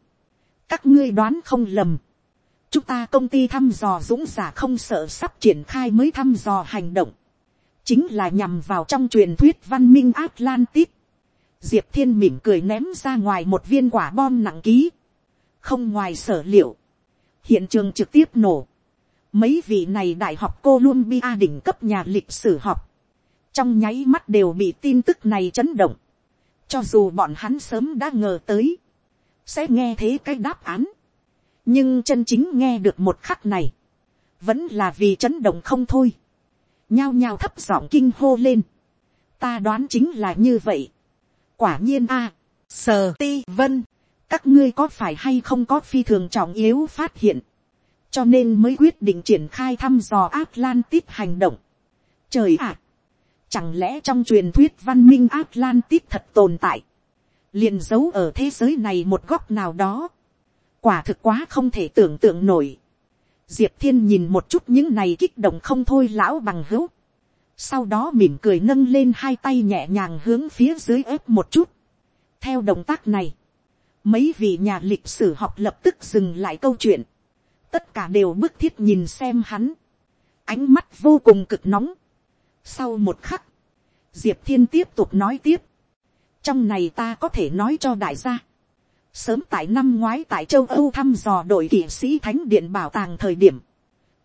Speaker 1: các ngươi đoán không lầm. chúng ta công ty thăm dò dũng giả không sợ sắp triển khai mới thăm dò hành động chính là nhằm vào trong truyền thuyết văn minh atlantis. diệp thiên mỉm cười ném ra ngoài một viên quả bom nặng ký. không ngoài sở liệu. hiện trường trực tiếp nổ. mấy vị này đại học Columbia đỉnh cấp nhà lịch sử học. trong nháy mắt đều bị tin tức này chấn động cho dù bọn hắn sớm đã ngờ tới. Sẽ nghe thế cái đáp án. Nhưng chân chính nghe được một khắc này. Vẫn là vì chấn động không thôi. Nhao nhao thấp giọng kinh hô lên. Ta đoán chính là như vậy. Quả nhiên a, Sờ ti vân. Các ngươi có phải hay không có phi thường trọng yếu phát hiện. Cho nên mới quyết định triển khai thăm dò Atlantis hành động. Trời ạ! Chẳng lẽ trong truyền thuyết văn minh Atlantis thật tồn tại. liền giấu ở thế giới này một góc nào đó. Quả thực quá không thể tưởng tượng nổi diệp thiên nhìn một chút những này kích động không thôi lão bằng hữu, sau đó mỉm cười nâng lên hai tay nhẹ nhàng hướng phía dưới ép một chút. theo động tác này, mấy vị nhà lịch sử học lập tức dừng lại câu chuyện, tất cả đều bức thiết nhìn xem hắn, ánh mắt vô cùng cực nóng. sau một khắc, diệp thiên tiếp tục nói tiếp, trong này ta có thể nói cho đại gia, sớm tại năm ngoái tại châu âu thăm dò đội kỵ sĩ thánh điện bảo tàng thời điểm,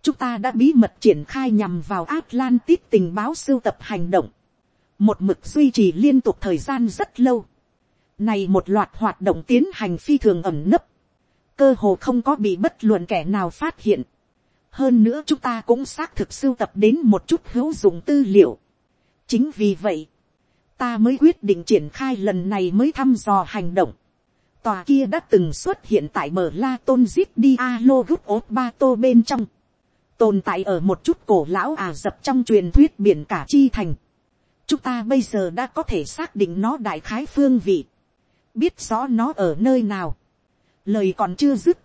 Speaker 1: chúng ta đã bí mật triển khai nhằm vào Atlantis tình báo sưu tập hành động, một mực duy trì liên tục thời gian rất lâu. Này một loạt hoạt động tiến hành phi thường ẩm nấp, cơ hồ không có bị bất luận kẻ nào phát hiện. hơn nữa chúng ta cũng xác thực sưu tập đến một chút hữu dụng tư liệu. chính vì vậy, ta mới quyết định triển khai lần này mới thăm dò hành động tòa kia đã từng xuất hiện tại bờ la tôn zip đi a lô gút ốt ba tô bên trong tồn tại ở một chút cổ lão ả dập trong truyền thuyết biển cả chi thành. chúng ta bây giờ đã có thể xác định nó đại khái phương vị, biết rõ nó ở nơi nào. lời còn chưa dứt,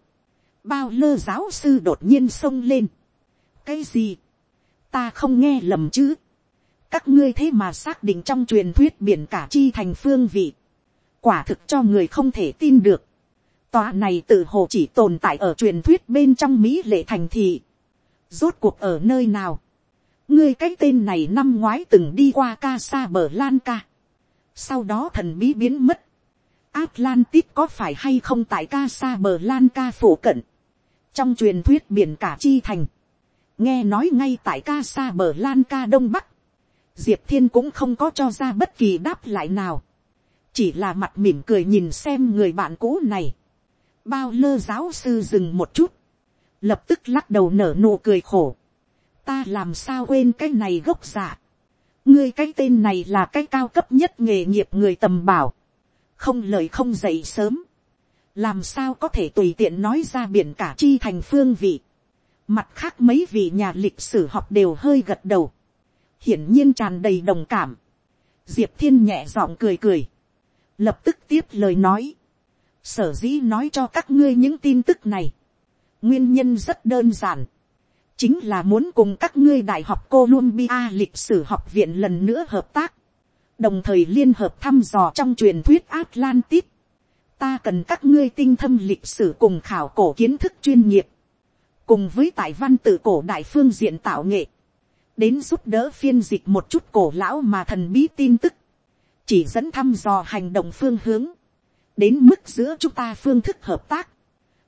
Speaker 1: bao lơ giáo sư đột nhiên xông lên. cái gì, ta không nghe lầm chứ. các ngươi thế mà xác định trong truyền thuyết biển cả chi thành phương vị quả thực cho người không thể tin được. tòa này tự hồ chỉ tồn tại ở truyền thuyết bên trong mỹ lệ thành thị rốt cuộc ở nơi nào. ngươi cái tên này năm ngoái từng đi qua ca xa bờ lan ca. sau đó thần bí biến mất. Atlantis có phải hay không tại ca xa bờ lan ca phổ cận. trong truyền thuyết biển cả chi thành. nghe nói ngay tại ca xa bờ lan ca đông bắc. diệp thiên cũng không có cho ra bất kỳ đáp lại nào chỉ là mặt mỉm cười nhìn xem người bạn cũ này. bao lơ giáo sư dừng một chút lập tức lắc đầu nở nụ cười khổ. ta làm sao quên cái này gốc giả. ngươi cái tên này là cái cao cấp nhất nghề nghiệp người tầm bảo. không lời không dậy sớm. làm sao có thể tùy tiện nói ra biển cả chi thành phương vị. mặt khác mấy vị nhà lịch sử học đều hơi gật đầu. hiển nhiên tràn đầy đồng cảm. diệp thiên nhẹ giọng cười cười lập tức tiếp lời nói. sở dĩ nói cho các ngươi những tin tức này. Nguyên nhân rất đơn giản, chính là muốn cùng các ngươi đại học Columbia lịch sử học viện lần nữa hợp tác, đồng thời liên hợp thăm dò trong truyền thuyết Atlantis. Ta cần các ngươi tinh thâm lịch sử cùng khảo cổ kiến thức chuyên nghiệp, cùng với tài văn tự cổ đại phương diện tạo nghệ, đến giúp đỡ phiên dịch một chút cổ lão mà thần bí tin tức, chỉ dẫn thăm dò hành động phương hướng, đến mức giữa chúng ta phương thức hợp tác,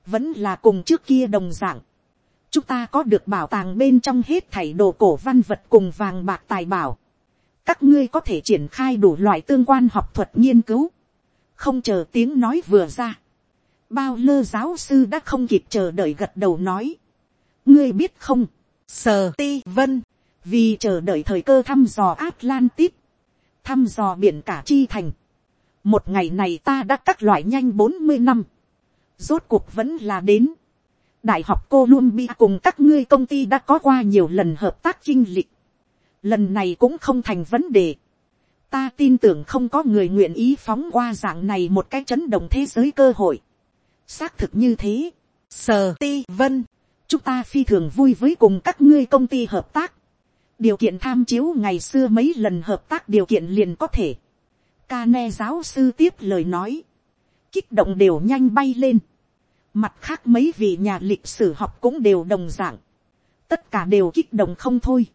Speaker 1: vẫn là cùng trước kia đồng dạng. chúng ta có được bảo tàng bên trong hết thảy đồ cổ văn vật cùng vàng bạc tài bảo. các ngươi có thể triển khai đủ loại tương quan học thuật nghiên cứu. không chờ tiếng nói vừa ra. bao lơ giáo sư đã không kịp chờ đợi gật đầu nói. ngươi biết không, sờ ti vân, vì chờ đợi thời cơ thăm dò atlantis, thăm dò biển cả chi thành. một ngày này ta đã các loại nhanh bốn mươi năm rốt cuộc vẫn là đến. đại học Columbia cùng các ngươi công ty đã có qua nhiều lần hợp tác kinh lịch. lần này cũng không thành vấn đề. ta tin tưởng không có người nguyện ý phóng qua dạng này một cái chấn động thế giới cơ hội. xác thực như thế. sờ ti vân, chúng ta phi thường vui với cùng các ngươi công ty hợp tác điều kiện tham chiếu ngày xưa mấy lần hợp tác điều kiện liền có thể. ca ne giáo sư tiếp lời nói kích động đều nhanh bay lên. Mặt khác mấy vị nhà lịch sử học cũng đều đồng dạng. Tất cả đều kích động không thôi.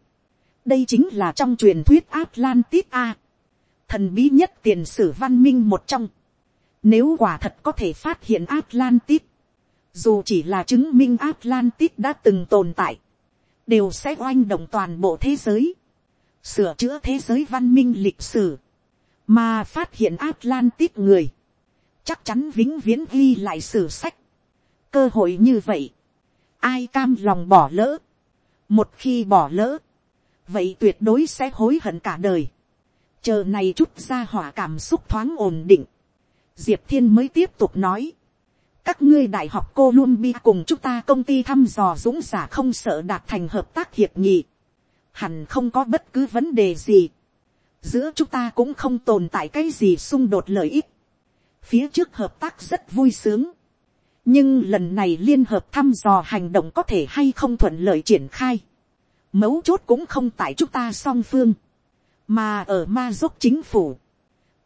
Speaker 1: Đây chính là trong truyền thuyết Atlantis A. Thần bí nhất tiền sử văn minh một trong. Nếu quả thật có thể phát hiện Atlantis. Dù chỉ là chứng minh Atlantis đã từng tồn tại. Đều sẽ oanh động toàn bộ thế giới. Sửa chữa thế giới văn minh lịch sử. Mà phát hiện Atlantis người chắc chắn vĩnh viễn ghi lại sử sách. cơ hội như vậy, ai cam lòng bỏ lỡ, một khi bỏ lỡ, vậy tuyệt đối sẽ hối hận cả đời. chờ này chút ra hỏa cảm xúc thoáng ổn định, diệp thiên mới tiếp tục nói, các ngươi đại học Columbia cùng chúng ta công ty thăm dò dũng giả không sợ đạt thành hợp tác hiệp nghị, hẳn không có bất cứ vấn đề gì. giữa chúng ta cũng không tồn tại cái gì xung đột lợi ích. Phía trước hợp tác rất vui sướng, nhưng lần này liên hợp thăm dò hành động có thể hay không thuận lợi triển khai. mấu chốt cũng không tại chúng ta song phương, mà ở ma dốc chính phủ,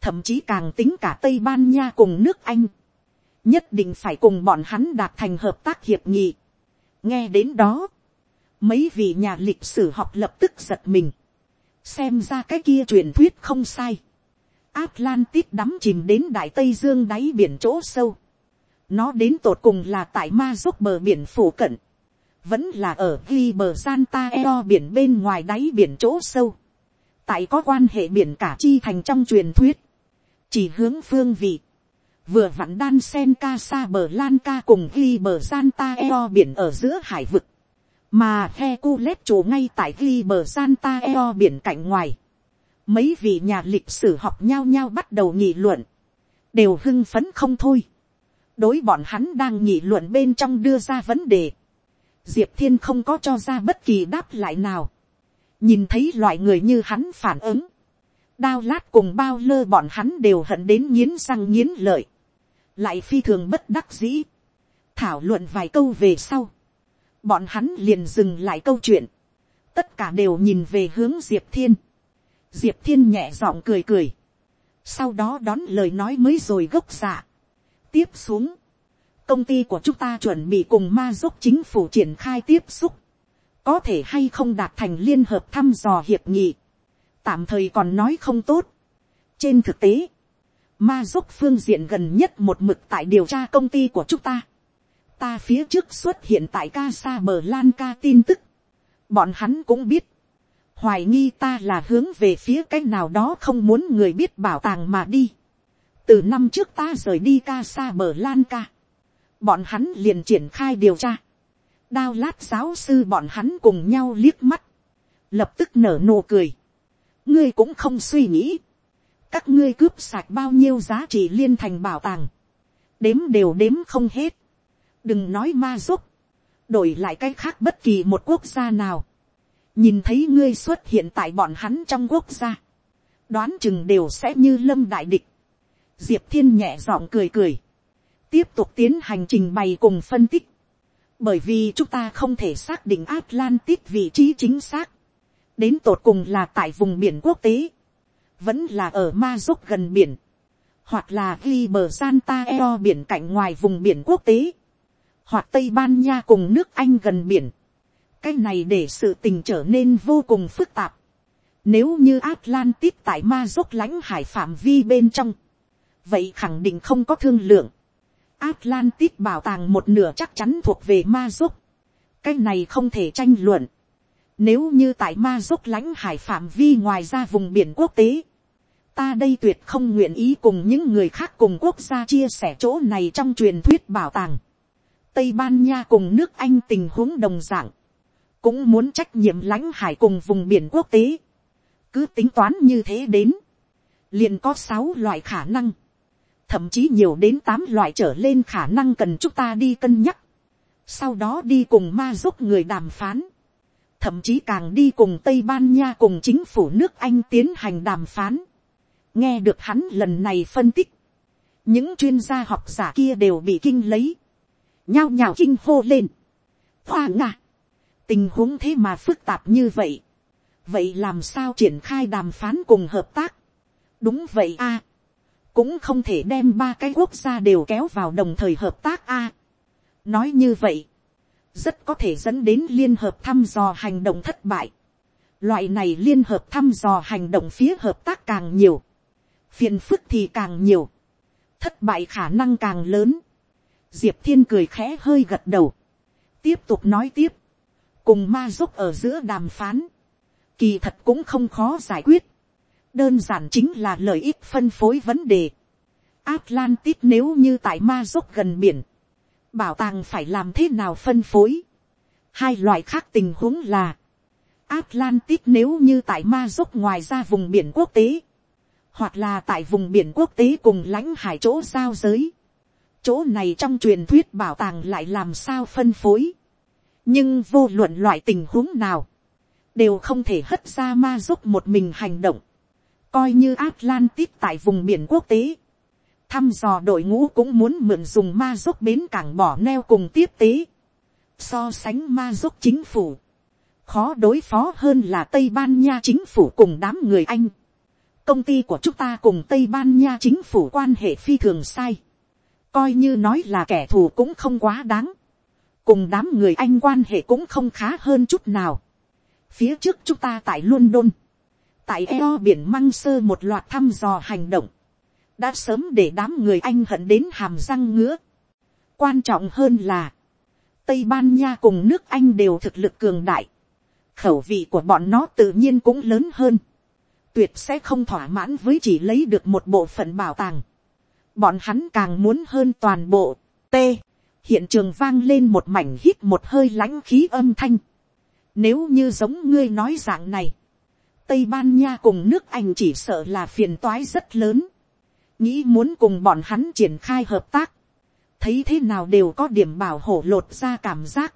Speaker 1: thậm chí càng tính cả tây ban nha cùng nước anh, nhất định phải cùng bọn hắn đạt thành hợp tác hiệp nghị. nghe đến đó, mấy vị nhà lịch sử học lập tức giật mình, xem ra cái kia truyền thuyết không sai. Atlantis đắm chìm đến đại tây dương đáy biển chỗ sâu. nó đến tột cùng là tại ma giúp bờ biển phủ cận, vẫn là ở ghi bờ Santa Eo biển bên ngoài đáy biển chỗ sâu. tại có quan hệ biển cả chi thành trong truyền thuyết, chỉ hướng phương vị, vừa vặn đan sen ca sa bờ lan ca cùng ghi bờ Santa Eo biển ở giữa hải vực mà the cu lết chủ ngay tại ghi bờ Santa Eo biển cạnh ngoài. Mấy vị nhà lịch sử học nhau nhau bắt đầu nghị luận, đều hưng phấn không thôi. đối bọn hắn đang nghị luận bên trong đưa ra vấn đề. Diệp thiên không có cho ra bất kỳ đáp lại nào. nhìn thấy loại người như hắn phản ứng. đao lát cùng bao lơ bọn hắn đều hận đến nghiến răng nghiến lợi lại phi thường bất đắc dĩ. thảo luận vài câu về sau. Bọn hắn liền dừng lại câu chuyện, tất cả đều nhìn về hướng diệp thiên, diệp thiên nhẹ giọng cười cười, sau đó đón lời nói mới rồi gốc dạ, tiếp xuống, công ty của chúng ta chuẩn bị cùng ma giúp chính phủ triển khai tiếp xúc, có thể hay không đạt thành liên hợp thăm dò hiệp nghị, tạm thời còn nói không tốt. trên thực tế, ma giúp phương diện gần nhất một mực tại điều tra công ty của chúng ta, ta phía trước xuất hiện tại ca sa bờ lan ca tin tức, bọn hắn cũng biết, hoài nghi ta là hướng về phía cái nào đó không muốn người biết bảo tàng mà đi. từ năm trước ta rời đi ca sa bờ lan ca, bọn hắn liền triển khai điều tra, đao lát giáo sư bọn hắn cùng nhau liếc mắt, lập tức nở nụ cười, ngươi cũng không suy nghĩ, các ngươi cướp sạch bao nhiêu giá trị liên thành bảo tàng, đếm đều đếm không hết, đừng nói ma giúp, đổi lại cái khác bất kỳ một quốc gia nào, nhìn thấy ngươi xuất hiện tại bọn hắn trong quốc gia, đoán chừng đều sẽ như lâm đại địch, diệp thiên nhẹ giọng cười cười, tiếp tục tiến hành trình bày cùng phân tích, bởi vì chúng ta không thể xác định Atlantis vị trí chính xác, đến tột cùng là tại vùng biển quốc tế, vẫn là ở ma giúp gần biển, hoặc là ghi bờ Santa Eo biển cạnh ngoài vùng biển quốc tế, hoặc tây ban nha cùng nước anh gần biển, cái này để sự tình trở nên vô cùng phức tạp. Nếu như Atlantis tại ma dốc lãnh hải phạm vi bên trong, vậy khẳng định không có thương lượng. Atlantis bảo tàng một nửa chắc chắn thuộc về ma dốc. cái này không thể tranh luận. Nếu như tại ma dốc lãnh hải phạm vi ngoài ra vùng biển quốc tế, ta đây tuyệt không nguyện ý cùng những người khác cùng quốc gia chia sẻ chỗ này trong truyền thuyết bảo tàng. Tây Ban Nha cùng nước Anh tình huống đồng dạng. Cũng muốn trách nhiệm lãnh hải cùng vùng biển quốc tế. Cứ tính toán như thế đến. Liền có sáu loại khả năng. Thậm chí nhiều đến tám loại trở lên khả năng cần chúng ta đi cân nhắc. Sau đó đi cùng ma giúp người đàm phán. Thậm chí càng đi cùng Tây Ban Nha cùng chính phủ nước Anh tiến hành đàm phán. Nghe được hắn lần này phân tích. Những chuyên gia học giả kia đều bị kinh lấy nhao nhao kinh hô lên. Hoa nga tình huống thế mà phức tạp như vậy. vậy làm sao triển khai đàm phán cùng hợp tác. đúng vậy a. cũng không thể đem ba cái quốc gia đều kéo vào đồng thời hợp tác a. nói như vậy, rất có thể dẫn đến liên hợp thăm dò hành động thất bại. loại này liên hợp thăm dò hành động phía hợp tác càng nhiều, phiền phức thì càng nhiều, thất bại khả năng càng lớn diệp thiên cười khẽ hơi gật đầu, tiếp tục nói tiếp, cùng ma giúp ở giữa đàm phán, kỳ thật cũng không khó giải quyết, đơn giản chính là lợi ích phân phối vấn đề. Atlantis nếu như tại ma giúp gần biển, bảo tàng phải làm thế nào phân phối. Hai loại khác tình huống là, atlantic nếu như tại ma dốc ngoài ra vùng biển quốc tế, hoặc là tại vùng biển quốc tế cùng lãnh hải chỗ giao giới, chỗ này trong truyền thuyết bảo tàng lại làm sao phân phối. nhưng vô luận loại tình huống nào, đều không thể hất ra ma dốc một mình hành động, coi như Atlantis tại vùng biển quốc tế, thăm dò đội ngũ cũng muốn mượn dùng ma giúp bến cảng bỏ neo cùng tiếp tế. So sánh ma giúp chính phủ. Khó đối phó hơn là Tây Ban Nha chính phủ cùng đám người Anh. Công ty của chúng ta cùng Tây Ban Nha chính phủ quan hệ phi thường sai. Coi như nói là kẻ thù cũng không quá đáng. Cùng đám người Anh quan hệ cũng không khá hơn chút nào. Phía trước chúng ta tại London. Tại eo biển Măng Sơ một loạt thăm dò hành động đã sớm để đám người anh hận đến hàm răng ngứa. quan trọng hơn là, tây ban nha cùng nước anh đều thực lực cường đại, khẩu vị của bọn nó tự nhiên cũng lớn hơn, tuyệt sẽ không thỏa mãn với chỉ lấy được một bộ phận bảo tàng, bọn hắn càng muốn hơn toàn bộ, t, hiện trường vang lên một mảnh hít một hơi lãnh khí âm thanh, nếu như giống ngươi nói dạng này, Tây Ban Nha cùng nước Anh chỉ sợ là phiền toái rất lớn nghĩ muốn cùng bọn hắn triển khai hợp tác, thấy thế nào đều có điểm bảo hộ lột ra cảm giác.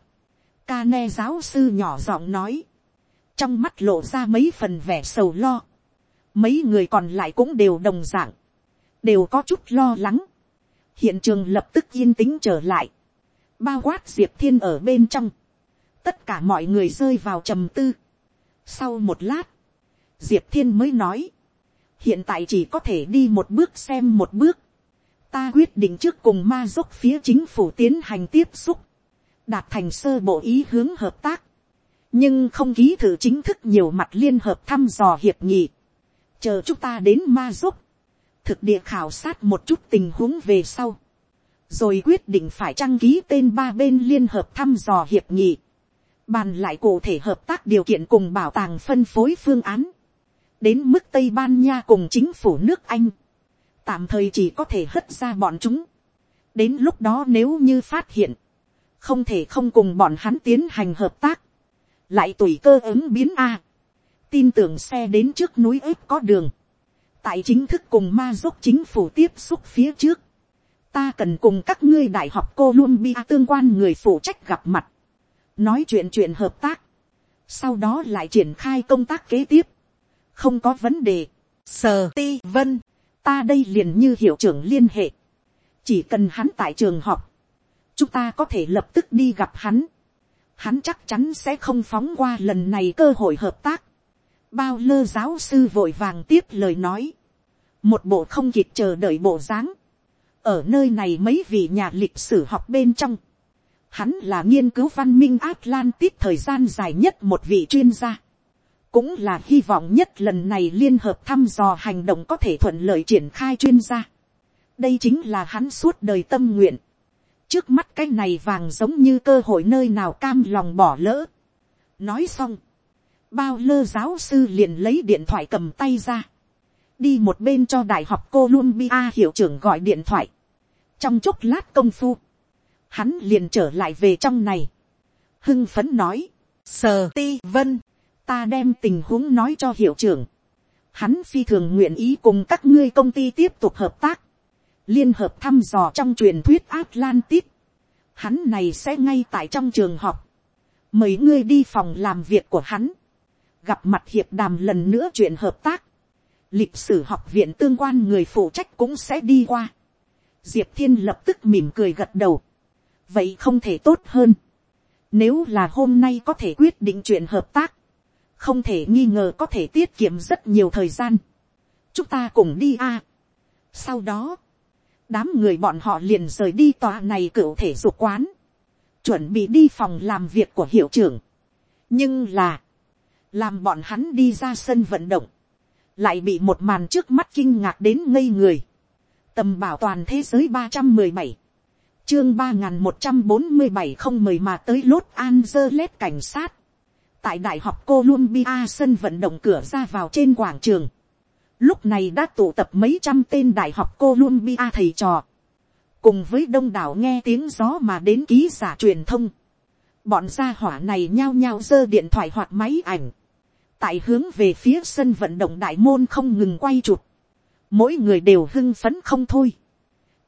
Speaker 1: Ca ne giáo sư nhỏ giọng nói, trong mắt lộ ra mấy phần vẻ sầu lo, mấy người còn lại cũng đều đồng d ạ n g đều có chút lo lắng, hiện trường lập tức yên tĩnh trở lại, bao quát diệp thiên ở bên trong, tất cả mọi người rơi vào trầm tư. sau một lát, diệp thiên mới nói, hiện tại chỉ có thể đi một bước xem một bước. ta quyết định trước cùng ma dốc phía chính phủ tiến hành tiếp xúc, đạt thành sơ bộ ý hướng hợp tác, nhưng không ký thử chính thức nhiều mặt liên hợp thăm dò hiệp nghị, chờ chúng ta đến ma dốc, thực địa khảo sát một chút tình huống về sau, rồi quyết định phải trang ký tên ba bên liên hợp thăm dò hiệp nghị, bàn lại cụ thể hợp tác điều kiện cùng bảo tàng phân phối phương án, đến mức tây ban nha cùng chính phủ nước anh, tạm thời chỉ có thể hất ra bọn chúng. đến lúc đó nếu như phát hiện, không thể không cùng bọn hắn tiến hành hợp tác, lại tùy cơ ứng biến a. tin tưởng xe đến trước núi ếp có đường, tại chính thức cùng ma dốc chính phủ tiếp xúc phía trước, ta cần cùng các ngươi đại học Columbia tương quan người phụ trách gặp mặt, nói chuyện chuyện hợp tác, sau đó lại triển khai công tác kế tiếp, không có vấn đề. Sờ ti vân, ta đây liền như hiệu trưởng liên hệ. Chỉ cần hắn tại trường học, chúng ta có thể lập tức đi gặp hắn. Hắn chắc chắn sẽ không phóng qua lần này cơ hội hợp tác. Bao lơ giáo sư vội vàng tiếp lời nói. Một bộ không kịp chờ đợi bộ dáng. Ở nơi này mấy vị nhà lịch sử học bên trong. Hắn là nghiên cứu văn minh Atlantis thời gian dài nhất một vị chuyên gia cũng là hy vọng nhất lần này liên hợp thăm dò hành động có thể thuận lợi triển khai chuyên gia. đây chính là hắn suốt đời tâm nguyện. trước mắt cái này vàng giống như cơ hội nơi nào cam lòng bỏ lỡ. nói xong, bao lơ giáo sư liền lấy điện thoại cầm tay ra. đi một bên cho đại học Columbia hiệu trưởng gọi điện thoại. trong chốc lát công phu, hắn liền trở lại về trong này. hưng phấn nói, sờ ti vân ta đem tình huống nói cho hiệu trưởng. Hắn phi thường nguyện ý cùng các ngươi công ty tiếp tục hợp tác. Liên hợp thăm dò trong truyền thuyết Atlantis. Hắn này sẽ ngay tại trong trường học. Mời ngươi đi phòng làm việc của hắn. Gặp mặt hiệp đàm lần nữa chuyện hợp tác. Lịch sử học viện tương quan người phụ trách cũng sẽ đi qua. Diệp Thiên lập tức mỉm cười gật đầu. Vậy không thể tốt hơn. Nếu là hôm nay có thể quyết định chuyện hợp tác không thể nghi ngờ có thể tiết kiệm rất nhiều thời gian. chúng ta cùng đi a. sau đó, đám người bọn họ liền rời đi tòa này cựu thể dục quán, chuẩn bị đi phòng làm việc của hiệu trưởng. nhưng là, làm bọn hắn đi ra sân vận động, lại bị một màn trước mắt kinh ngạc đến ngây người. tầm bảo toàn thế giới ba trăm mười bảy, chương ba n g h n một trăm bốn mươi bảy không mời mà tới lốt an dơ lết cảnh sát tại đại học Columbia sân vận động cửa ra vào trên quảng trường. Lúc này đã tụ tập mấy trăm tên đại học Columbia thầy trò. Cùng với đông đảo nghe tiếng gió mà đến ký giả truyền thông. Bọn gia hỏa này nhao nhao giơ điện thoại hoặc máy ảnh. Tại hướng về phía sân vận động đại môn không ngừng quay chụp. Mỗi người đều hưng phấn không thôi.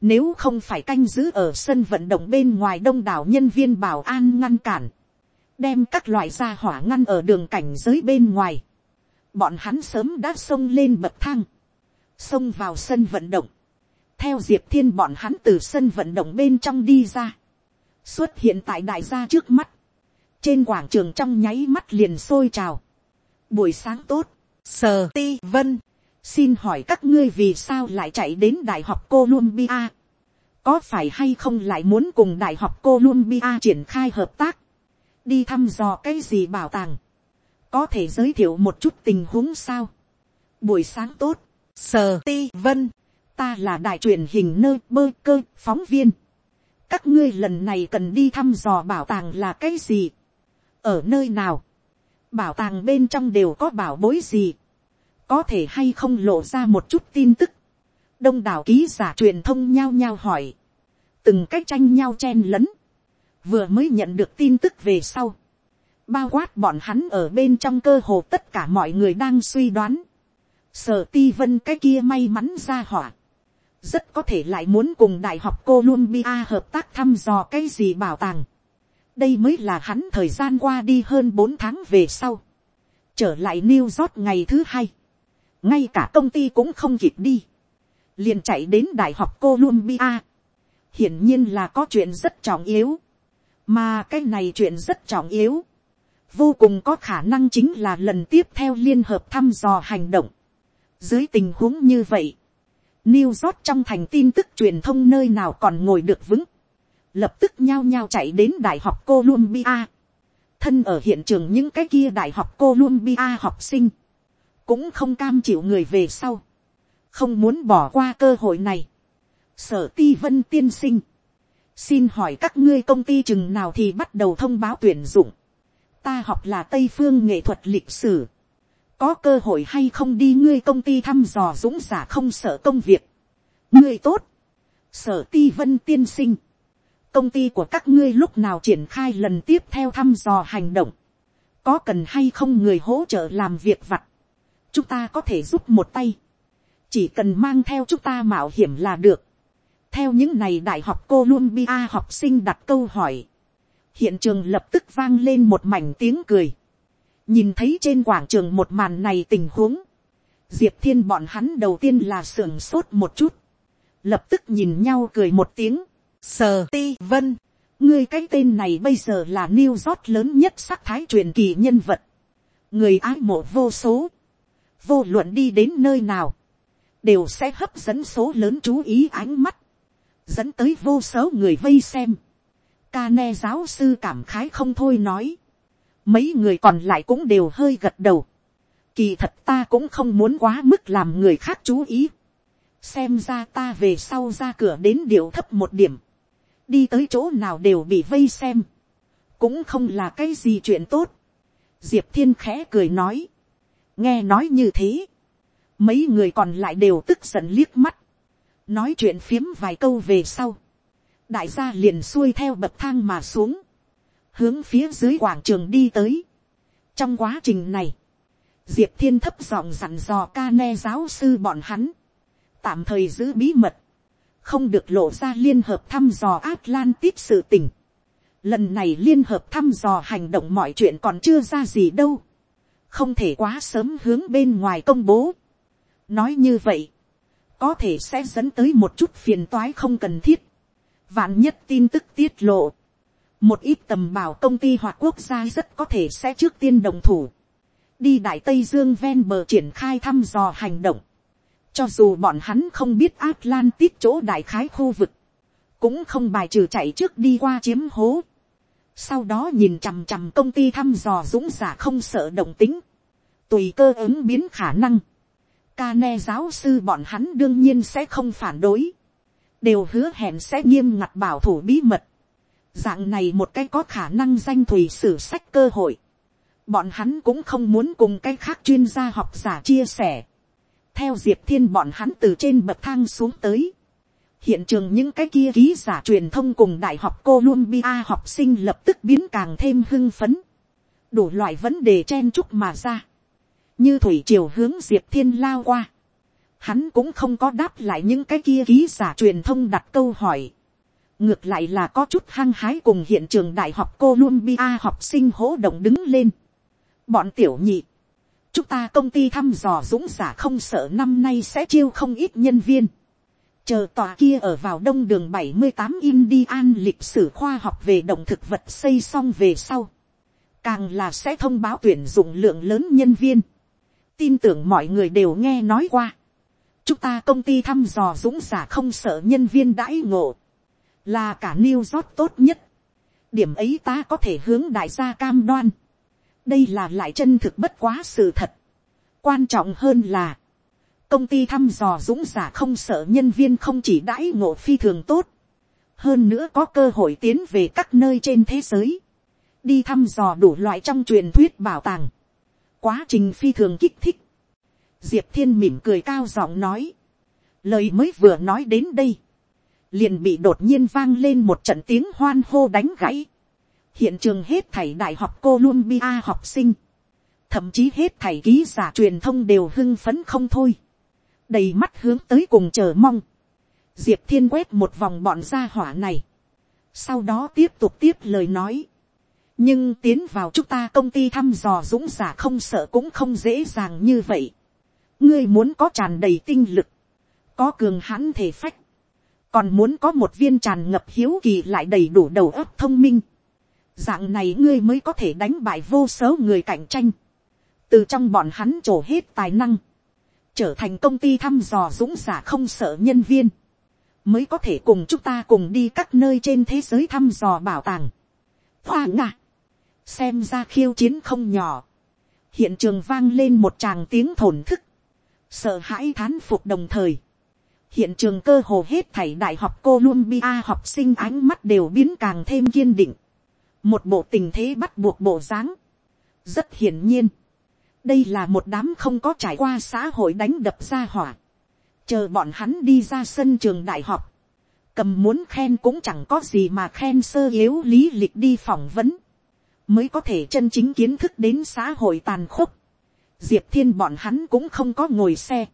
Speaker 1: Nếu không phải canh giữ ở sân vận động bên ngoài đông đảo nhân viên bảo an ngăn cản đem các loại gia hỏa ngăn ở đường cảnh giới bên ngoài. Bọn hắn sớm đã xông lên bậc thang, xông vào sân vận động, theo diệp thiên bọn hắn từ sân vận động bên trong đi ra, xuất hiện tại đại gia trước mắt, trên quảng trường trong nháy mắt liền sôi trào. buổi sáng tốt, sờ ti vân, xin hỏi các ngươi vì sao lại chạy đến đại học Columbia, có phải hay không lại muốn cùng đại học Columbia triển khai hợp tác, đi thăm dò cái gì bảo tàng, có thể giới thiệu một chút tình huống sao. buổi sáng tốt, sờ ti vân, ta là đại truyền hình nơi bơ cơ phóng viên. các ngươi lần này cần đi thăm dò bảo tàng là cái gì, ở nơi nào, bảo tàng bên trong đều có bảo bối gì, có thể hay không lộ ra một chút tin tức. đông đảo ký giả truyền thông nhao nhao hỏi, từng cách tranh nhau chen lấn vừa mới nhận được tin tức về sau, bao quát bọn hắn ở bên trong cơ hồ tất cả mọi người đang suy đoán, sở ti vân cái kia may mắn ra hỏa, rất có thể lại muốn cùng đại học Columbia hợp tác thăm dò cái gì bảo tàng. đây mới là hắn thời gian qua đi hơn bốn tháng về sau, trở lại New York ngày thứ hai, ngay cả công ty cũng không kịp đi, liền chạy đến đại học Columbia, hiển nhiên là có chuyện rất trọng yếu, mà cái này chuyện rất trọng yếu, vô cùng có khả năng chính là lần tiếp theo liên hợp thăm dò hành động. Dưới tình huống như vậy, New York trong thành tin tức truyền thông nơi nào còn ngồi được vững, lập tức nhao nhao chạy đến đại học Columbia. Thân ở hiện trường những cái kia đại học Columbia học sinh, cũng không cam chịu người về sau, không muốn bỏ qua cơ hội này. Sở ti vân tiên sinh, xin hỏi các ngươi công ty chừng nào thì bắt đầu thông báo tuyển dụng? Ta học là tây phương nghệ thuật lịch sử, có cơ hội hay không đi ngươi công ty thăm dò dũng giả không sợ công việc, ngươi tốt, sở ti vân tiên sinh, công ty của các ngươi lúc nào triển khai lần tiếp theo thăm dò hành động, có cần hay không người hỗ trợ làm việc vặt, chúng ta có thể giúp một tay, chỉ cần mang theo chúng ta mạo hiểm là được theo những này đại học Columbia học sinh đặt câu hỏi, hiện trường lập tức vang lên một mảnh tiếng cười, nhìn thấy trên quảng trường một màn này tình huống, diệp thiên bọn hắn đầu tiên là sưởng sốt một chút, lập tức nhìn nhau cười một tiếng, sờ ti vân, ngươi cái tên này bây giờ là New York lớn nhất sắc thái truyền kỳ nhân vật, người ái mộ vô số, vô luận đi đến nơi nào, đều sẽ hấp dẫn số lớn chú ý ánh mắt, dẫn tới vô số người vây xem, ca ne giáo sư cảm khái không thôi nói. mấy người còn lại cũng đều hơi gật đầu. kỳ thật ta cũng không muốn quá mức làm người khác chú ý. xem ra ta về sau ra cửa đến điệu thấp một điểm. đi tới chỗ nào đều bị vây xem. cũng không là cái gì chuyện tốt. diệp thiên khẽ cười nói. nghe nói như thế. mấy người còn lại đều tức giận liếc mắt nói chuyện phiếm vài câu về sau đại gia liền xuôi theo bậc thang mà xuống, hướng phía dưới quảng trường đi tới. trong quá trình này, diệp thiên thấp giọng dặn dò ca ne giáo sư bọn hắn, tạm thời giữ bí mật, không được lộ ra liên hợp thăm dò Atlantis sự tình. Lần này liên hợp thăm dò hành động mọi chuyện còn chưa ra gì đâu. Không thể quá sớm hướng bên ngoài công bố. Nói như vậy, có thể sẽ dẫn tới một chút phiền toái không cần thiết. Vạn nhất tin tức tiết lộ. Một ít tầm bảo công ty hoặc quốc gia rất có thể sẽ trước tiên đồng thủ. Đi Đại Tây Dương ven bờ triển khai thăm dò hành động. Cho dù bọn hắn không biết Atlantis chỗ đại khái khu vực. Cũng không bài trừ chạy trước đi qua chiếm hố. Sau đó nhìn chằm chằm công ty thăm dò dũng giả không sợ động tính. Tùy cơ ứng biến khả năng. Ca ne giáo sư bọn hắn đương nhiên sẽ không phản đối đều hứa hẹn sẽ nghiêm ngặt bảo thủ bí mật. Dạng này một cái có khả năng danh thủy sử sách cơ hội. Bọn hắn cũng không muốn cùng cái khác chuyên gia học giả chia sẻ. Theo Diệp Thiên bọn hắn từ trên bậc thang xuống tới. Hiện trường những cái kia ký giả truyền thông cùng Đại học Columbia học sinh lập tức biến càng thêm hưng phấn. Đủ loại vấn đề chen chúc mà ra. Như thủy triều hướng Diệp Thiên lao qua hắn cũng không có đáp lại những cái kia ký giả truyền thông đặt câu hỏi. ngược lại là có chút hăng hái cùng hiện trường đại học Columbia học sinh hỗ động đứng lên. bọn tiểu nhị, chúng ta công ty thăm dò dũng giả không sợ năm nay sẽ chiêu không ít nhân viên. chờ tòa kia ở vào đông đường bảy mươi tám Indian lịch sử khoa học về động thực vật xây xong về sau, càng là sẽ thông báo tuyển dụng lượng lớn nhân viên, tin tưởng mọi người đều nghe nói qua, chúng ta công ty thăm dò dũng giả không sợ nhân viên đãi ngộ, là cả New York tốt nhất, điểm ấy ta có thể hướng đại gia cam đoan, đây là lại chân thực bất quá sự thật, quan trọng hơn là, công ty thăm dò dũng giả không sợ nhân viên không chỉ đãi ngộ phi thường tốt, hơn nữa có cơ hội tiến về các nơi trên thế giới, đi thăm dò đủ loại trong truyền thuyết bảo tàng, quá trình phi thường kích thích, diệp thiên mỉm cười cao giọng nói, lời mới vừa nói đến đây, liền bị đột nhiên vang lên một trận tiếng hoan hô đánh gãy, hiện trường hết thảy đại học Columbia học sinh, thậm chí hết thảy ký giả truyền thông đều hưng phấn không thôi, đầy mắt hướng tới cùng chờ mong, diệp thiên quét một vòng bọn gia hỏa này, sau đó tiếp tục tiếp lời nói, nhưng tiến vào chúng ta công ty thăm dò dũng giả không sợ cũng không dễ dàng như vậy, ngươi muốn có tràn đầy tinh lực, có cường hãn thể phách, còn muốn có một viên tràn ngập hiếu kỳ lại đầy đủ đầu óc thông minh, dạng này ngươi mới có thể đánh bại vô số người cạnh tranh, từ trong bọn hắn trổ hết tài năng, trở thành công ty thăm dò dũng giả không sợ nhân viên, mới có thể cùng chúng ta cùng đi các nơi trên thế giới thăm dò bảo tàng. Hoa ngạc! Xem ra khiêu chiến không nhỏ, hiện trường vang lên một tràng tiếng thổn thức, sợ hãi thán phục đồng thời, hiện trường cơ hồ hết thảy đại học Columbia học sinh ánh mắt đều biến càng thêm kiên định, một bộ tình thế bắt buộc bộ dáng, rất hiển nhiên, đây là một đám không có trải qua xã hội đánh đập ra hỏa, chờ bọn hắn đi ra sân trường đại học, cầm muốn khen cũng chẳng có gì mà khen sơ yếu lý lịch đi phỏng vấn, mới có thể chân chính kiến thức đến xã hội tàn khốc. Diệp thiên bọn hắn cũng không có ngồi xe,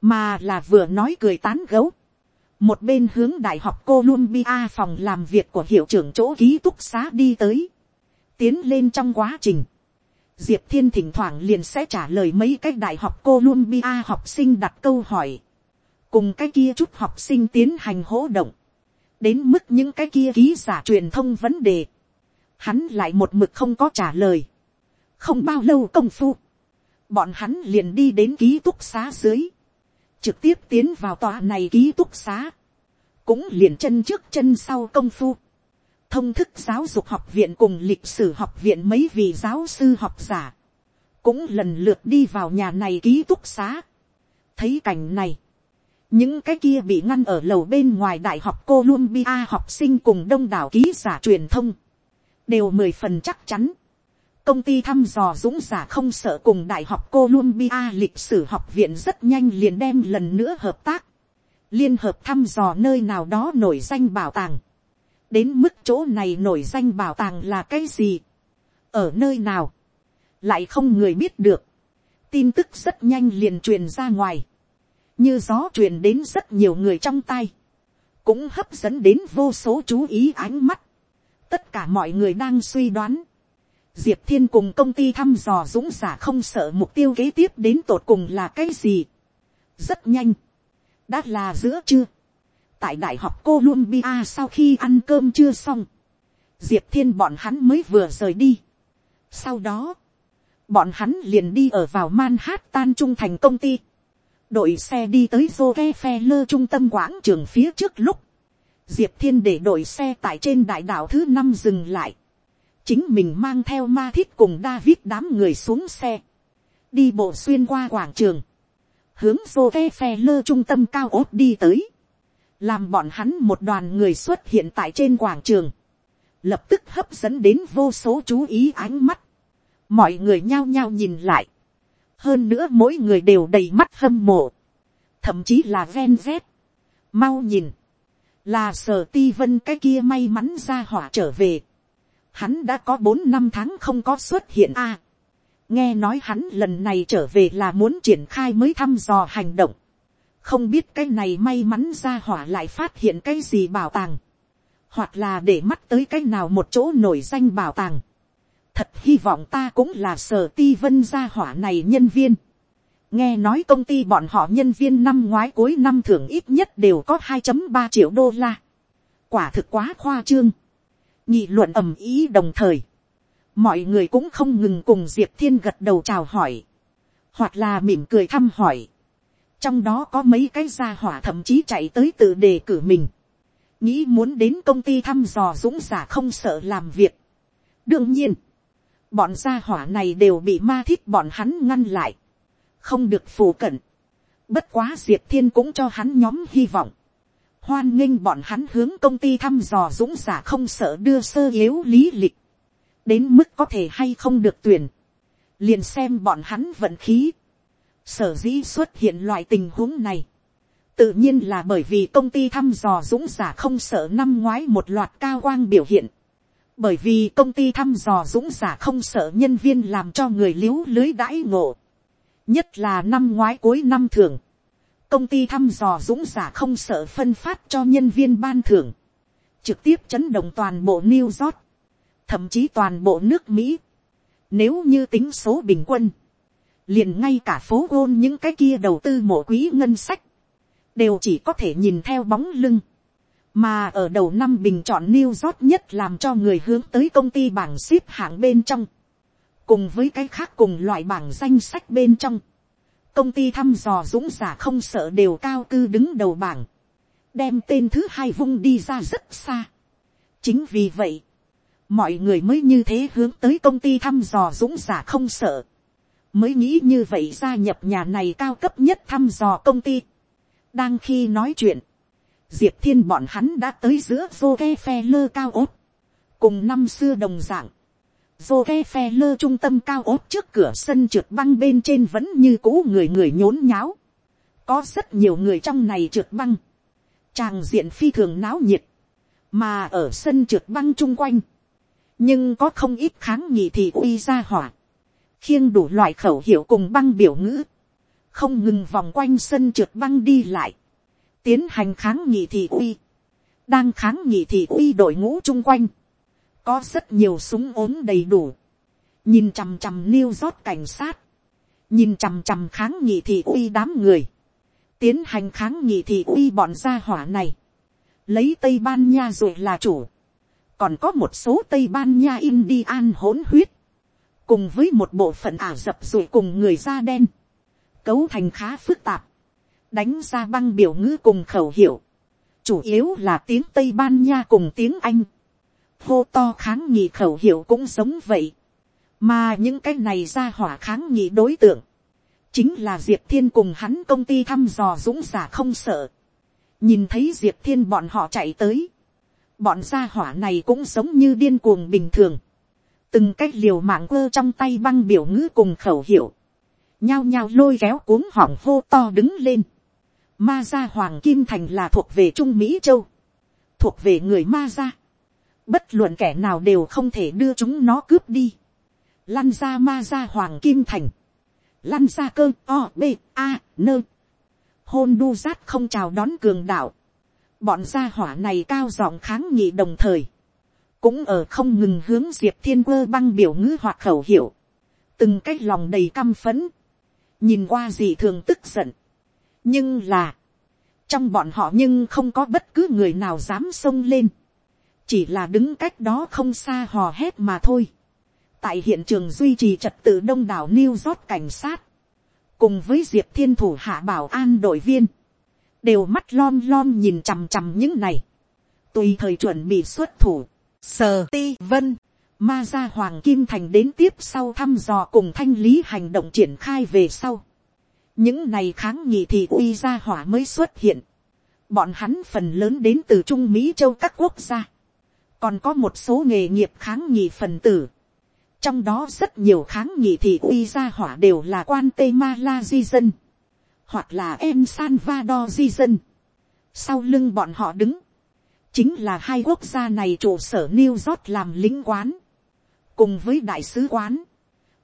Speaker 1: mà là vừa nói cười tán gấu. Một bên hướng đại học Columbia phòng làm việc của hiệu trưởng chỗ ký túc xá đi tới. Tiến lên trong quá trình. Diệp thiên thỉnh thoảng liền sẽ trả lời mấy cái đại học Columbia học sinh đặt câu hỏi. Cùng cái kia chút học sinh tiến hành hỗ động. Đến mức những cái kia ký giả truyền thông vấn đề hắn lại một mực không có trả lời. không bao lâu công phu, bọn hắn liền đi đến ký túc xá dưới, trực tiếp tiến vào tòa này ký túc xá, cũng liền chân trước chân sau công phu. thông thức giáo dục học viện cùng lịch sử học viện mấy vị giáo sư học giả, cũng lần lượt đi vào nhà này ký túc xá. thấy cảnh này, những cái kia bị ngăn ở lầu bên ngoài đại học Columbia học sinh cùng đông đảo ký giả truyền thông, đều mười phần chắc chắn. công ty thăm dò dũng giả không sợ cùng đại học Columbia lịch sử học viện rất nhanh liền đem lần nữa hợp tác. liên hợp thăm dò nơi nào đó nổi danh bảo tàng. đến mức chỗ này nổi danh bảo tàng là cái gì. ở nơi nào. lại không người biết được. tin tức rất nhanh liền truyền ra ngoài. như gió truyền đến rất nhiều người trong tay. cũng hấp dẫn đến vô số chú ý ánh mắt tất cả mọi người đang suy đoán, diệp thiên cùng công ty thăm dò dũng giả không sợ mục tiêu kế tiếp đến tột cùng là cái gì. rất nhanh, đã là giữa trưa, tại đại học Columbia sau khi ăn cơm chưa xong, diệp thiên bọn hắn mới vừa rời đi. sau đó, bọn hắn liền đi ở vào Manhattan trung thành công ty, đội xe đi tới Rockefeller trung tâm quảng trường phía trước lúc, diệp thiên để đội xe tại trên đại đảo thứ năm dừng lại, chính mình mang theo ma thiết cùng david đám người xuống xe, đi bộ xuyên qua quảng trường, hướng vô ve phe lơ trung tâm cao ốt đi tới, làm bọn hắn một đoàn người xuất hiện tại trên quảng trường, lập tức hấp dẫn đến vô số chú ý ánh mắt, mọi người nhao nhao nhìn lại, hơn nữa mỗi người đều đầy mắt hâm mộ, thậm chí là ven vét, mau nhìn, là sở ti vân cái kia may mắn ra hỏa trở về. Hắn đã có bốn năm tháng không có xuất hiện a. nghe nói hắn lần này trở về là muốn triển khai mới thăm dò hành động. không biết cái này may mắn ra hỏa lại phát hiện cái gì bảo tàng. hoặc là để mắt tới cái nào một chỗ nổi danh bảo tàng. thật hy vọng ta cũng là sở ti vân gia hỏa này nhân viên nghe nói công ty bọn họ nhân viên năm ngoái cuối năm thưởng ít nhất đều có 2.3 triệu đô la. quả thực quá khoa trương. nghị luận ầm ý đồng thời. mọi người cũng không ngừng cùng diệp thiên gật đầu chào hỏi. hoặc là mỉm cười thăm hỏi. trong đó có mấy cái gia hỏa thậm chí chạy tới tự đề cử mình. nghĩ muốn đến công ty thăm dò dũng giả không sợ làm việc. đương nhiên, bọn gia hỏa này đều bị ma thích bọn hắn ngăn lại không được phù cận. Bất quá diệp thiên cũng cho hắn nhóm hy vọng. Hoan nghênh bọn hắn hướng công ty thăm dò dũng giả không sợ đưa sơ yếu lý lịch. Đến mức có thể hay không được tuyển. Liền xem bọn hắn vận khí. Sở dĩ xuất hiện loại tình huống này. Tự nhiên là bởi vì công ty thăm dò dũng giả không sợ năm ngoái một loạt cao quang biểu hiện. Bởi vì công ty thăm dò dũng giả không sợ nhân viên làm cho người liếu lưới đãi ngộ nhất là năm ngoái cuối năm thường, công ty thăm dò dũng giả không sợ phân phát cho nhân viên ban thưởng, trực tiếp chấn động toàn bộ New York, thậm chí toàn bộ nước Mỹ. Nếu như tính số bình quân, liền ngay cả phố gôn những cái kia đầu tư mộ quý ngân sách, đều chỉ có thể nhìn theo bóng lưng. Mà ở đầu năm bình chọn New York nhất làm cho người hướng tới công ty bảng ship hạng bên trong cùng với cái khác cùng loại bảng danh sách bên trong, công ty thăm dò dũng giả không sợ đều cao cư đứng đầu bảng, đem tên thứ hai vung đi ra rất xa. chính vì vậy, mọi người mới như thế hướng tới công ty thăm dò dũng giả không sợ, mới nghĩ như vậy gia nhập nhà này cao cấp nhất thăm dò công ty. đang khi nói chuyện, diệp thiên bọn hắn đã tới giữa vô ke phe lơ cao ốt, cùng năm xưa đồng dạng, vô ke phe lơ trung tâm cao ốt trước cửa sân trượt băng bên trên vẫn như cũ người người nhốn nháo. Có rất nhiều người trong này trượt băng. Tràng diện phi thường náo nhiệt. Mà ở sân trượt băng chung quanh. Nhưng có không ít kháng nghị thì uy ra hỏa. Khiêng đủ loại khẩu hiệu cùng băng biểu ngữ. Không ngừng vòng quanh sân trượt băng đi lại. Tiến hành kháng nghị thì uy. Đang kháng nghị thì uy đội ngũ chung quanh có rất nhiều súng ốm đầy đủ, nhìn chằm chằm new rót cảnh sát, nhìn chằm chằm kháng nghị thị uy đám người, tiến hành kháng nghị thị uy bọn gia hỏa này, lấy tây ban nha rồi là chủ, còn có một số tây ban nha indian hỗn huyết, cùng với một bộ phận ả rập rồi cùng người da đen, cấu thành khá phức tạp, đánh ra băng biểu ngữ cùng khẩu hiệu, chủ yếu là tiếng tây ban nha cùng tiếng anh, hô to kháng nghị khẩu hiệu cũng giống vậy. Mà những cái này ra hỏa kháng nghị đối tượng. Chính là Diệp Thiên cùng hắn công ty thăm dò dũng giả không sợ. Nhìn thấy Diệp Thiên bọn họ chạy tới. Bọn gia hỏa này cũng giống như điên cuồng bình thường. Từng cách liều mạng quơ trong tay băng biểu ngữ cùng khẩu hiệu. Nhao nhao lôi kéo cuống họng hô to đứng lên. Ma gia Hoàng Kim Thành là thuộc về Trung Mỹ Châu. Thuộc về người Ma gia bất luận kẻ nào đều không thể đưa chúng nó cướp đi, lăn ra ma ra hoàng kim thành, lăn ra cơ o b a nơ, hôn đu rát không chào đón cường đạo, bọn gia hỏa này cao giọng kháng nghị đồng thời, cũng ở không ngừng hướng diệp thiên quơ băng biểu ngữ hoặc khẩu hiệu, từng cái lòng đầy căm phấn, nhìn qua gì thường tức giận, nhưng là, trong bọn họ nhưng không có bất cứ người nào dám xông lên, chỉ là đứng cách đó không xa hò hét mà thôi. tại hiện trường duy trì trật tự đông đảo new york cảnh sát, cùng với diệp thiên thủ hạ bảo an đội viên, đều mắt lom lom nhìn chằm chằm những này, tùy thời chuẩn bị xuất thủ, sờ ti vân, ma gia hoàng kim thành đến tiếp sau thăm dò cùng thanh lý hành động triển khai về sau. những này kháng nghị thì uy gia hỏa mới xuất hiện. bọn hắn phần lớn đến từ trung mỹ châu các quốc gia còn có một số nghề nghiệp kháng nghị phần tử. trong đó rất nhiều kháng nghị thì uy gia hỏa đều là quan tê ma la di dân, hoặc là em salvador di dân. sau lưng bọn họ đứng, chính là hai quốc gia này trụ sở new york làm lính quán, cùng với đại sứ quán.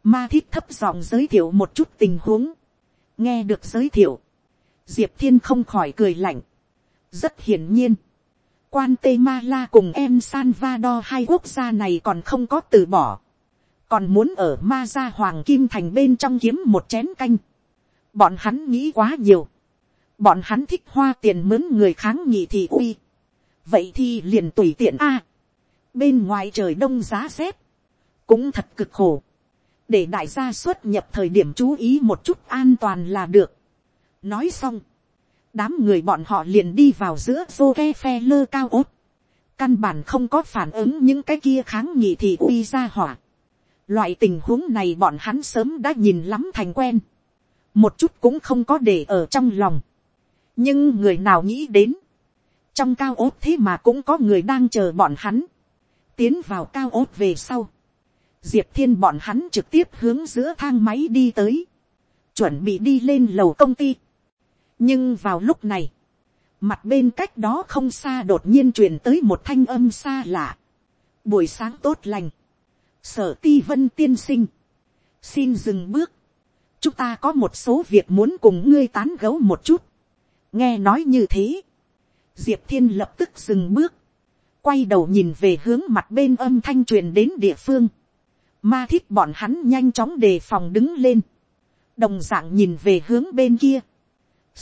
Speaker 1: ma thiết thấp giọng giới thiệu một chút tình huống, nghe được giới thiệu, diệp thiên không khỏi cười lạnh, rất hiển nhiên, quan tê ma la cùng em salvador hai quốc gia này còn không có từ bỏ. Còn muốn ở ma gia hoàng kim thành bên trong kiếm một chén canh. Bọn hắn nghĩ quá nhiều, bọn hắn thích hoa tiền mướn người kháng nghị thì uy, vậy thì liền tùy tiện a, bên ngoài trời đông giá rét, cũng thật cực khổ, để đại gia xuất nhập thời điểm chú ý một chút an toàn là được. nói xong, đám người bọn họ liền đi vào giữa vô ke phe lơ cao ốt, căn bản không có phản ứng những cái kia kháng nghị thì uy ra hỏa. Loại tình huống này bọn hắn sớm đã nhìn lắm thành quen. Một chút cũng không có để ở trong lòng. Nhưng người nào nghĩ đến. Trong cao ốt thế mà cũng có người đang chờ bọn hắn. Tiến vào cao ốt về sau. Diệp thiên bọn hắn trực tiếp hướng giữa thang máy đi tới. Chuẩn bị đi lên lầu công ty. Nhưng vào lúc này, Mặt bên cách đó không xa đột nhiên truyền tới một thanh âm xa lạ. Buổi sáng tốt lành. Sở ti vân tiên sinh. Xin dừng bước. Chúng ta có một số việc muốn cùng ngươi tán gấu một chút. Nghe nói như thế. Diệp thiên lập tức dừng bước. Quay đầu nhìn về hướng mặt bên âm thanh truyền đến địa phương. Ma thiết bọn hắn nhanh chóng đề phòng đứng lên. Đồng dạng nhìn về hướng bên kia.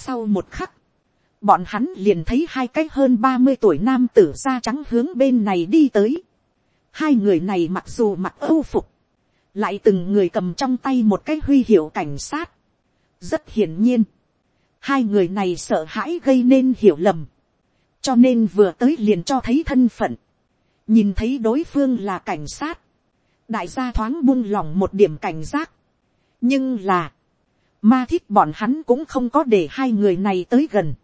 Speaker 1: Sau một khắc bọn hắn liền thấy hai cái hơn ba mươi tuổi nam tử da trắng hướng bên này đi tới. Hai người này mặc dù mặc âu phục, lại từng người cầm trong tay một cái huy hiệu cảnh sát. Rất hiển nhiên, hai người này sợ hãi gây nên hiểu lầm, cho nên vừa tới liền cho thấy thân phận, nhìn thấy đối phương là cảnh sát, đại gia thoáng buông lỏng một điểm cảnh giác, nhưng là, ma thiết bọn hắn cũng không có để hai người này tới gần,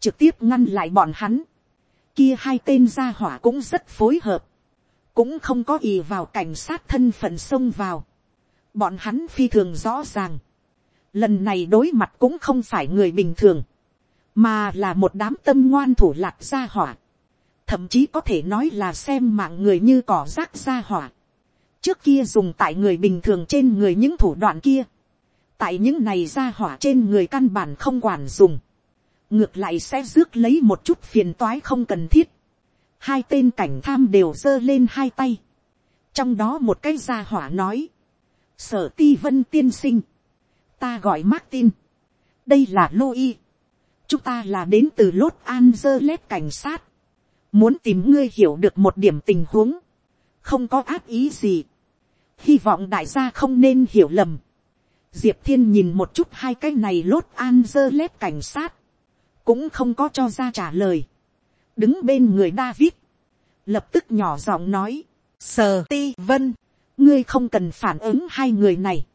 Speaker 1: trực tiếp ngăn lại bọn hắn. Kia hai tên gia hỏa cũng rất phối hợp, cũng không có ý vào cảnh sát thân phận xông vào. Bọn hắn phi thường rõ ràng, lần này đối mặt cũng không phải người bình thường, mà là một đám tâm ngoan thủ lạc gia hỏa, thậm chí có thể nói là xem mạng người như cỏ rác gia hỏa. trước kia dùng tại người bình thường trên người những thủ đoạn kia, tại những này gia hỏa trên người căn bản không quản dùng. Ngược lại sẽ rước lấy một chút phiền toái không cần thiết. hai tên cảnh tham đều giơ lên hai tay. trong đó một cái gia hỏa nói, sở ti vân tiên sinh, ta gọi Martin, đây là Louis, chúng ta là đến từ Los Angeles cảnh sát, muốn tìm ngươi hiểu được một điểm tình huống, không có ác ý gì, hy vọng đại gia không nên hiểu lầm. Diệp thiên nhìn một chút hai cái này lót an dơ lép cảnh sát, cũng không có cho ra trả lời, đứng bên người David, lập tức nhỏ giọng nói, sờ ti vân, ngươi không cần phản ứng hai người này,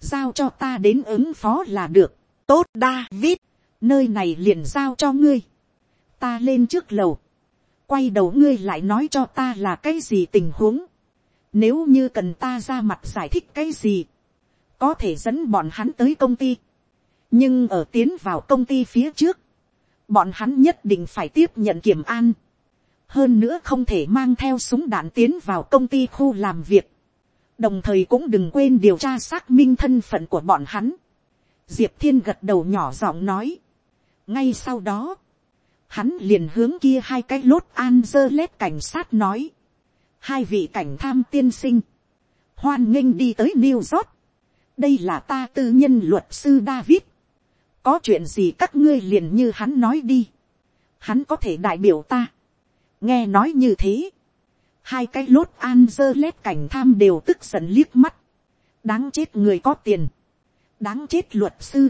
Speaker 1: giao cho ta đến ứng phó là được, tốt David, nơi này liền giao cho ngươi, ta lên trước lầu, quay đầu ngươi lại nói cho ta là cái gì tình huống, nếu như cần ta ra mặt giải thích cái gì, có thể dẫn bọn hắn tới công ty, nhưng ở tiến vào công ty phía trước, bọn hắn nhất định phải tiếp nhận kiểm an. hơn nữa không thể mang theo súng đạn tiến vào công ty khu làm việc. đồng thời cũng đừng quên điều tra xác minh thân phận của bọn hắn. diệp thiên gật đầu nhỏ giọng nói. ngay sau đó, hắn liền hướng kia hai cái lốt an dơ lét cảnh sát nói. hai vị cảnh tham tiên sinh, hoan nghênh đi tới new york đây là ta tư nhân luật sư david. Có chuyện gì các ngươi liền như hắn nói đi, hắn có thể đại biểu ta, nghe nói như thế, hai cái lốt an dơ lét cảnh tham đều tức giận liếc mắt, đáng chết người có tiền, đáng chết luật sư,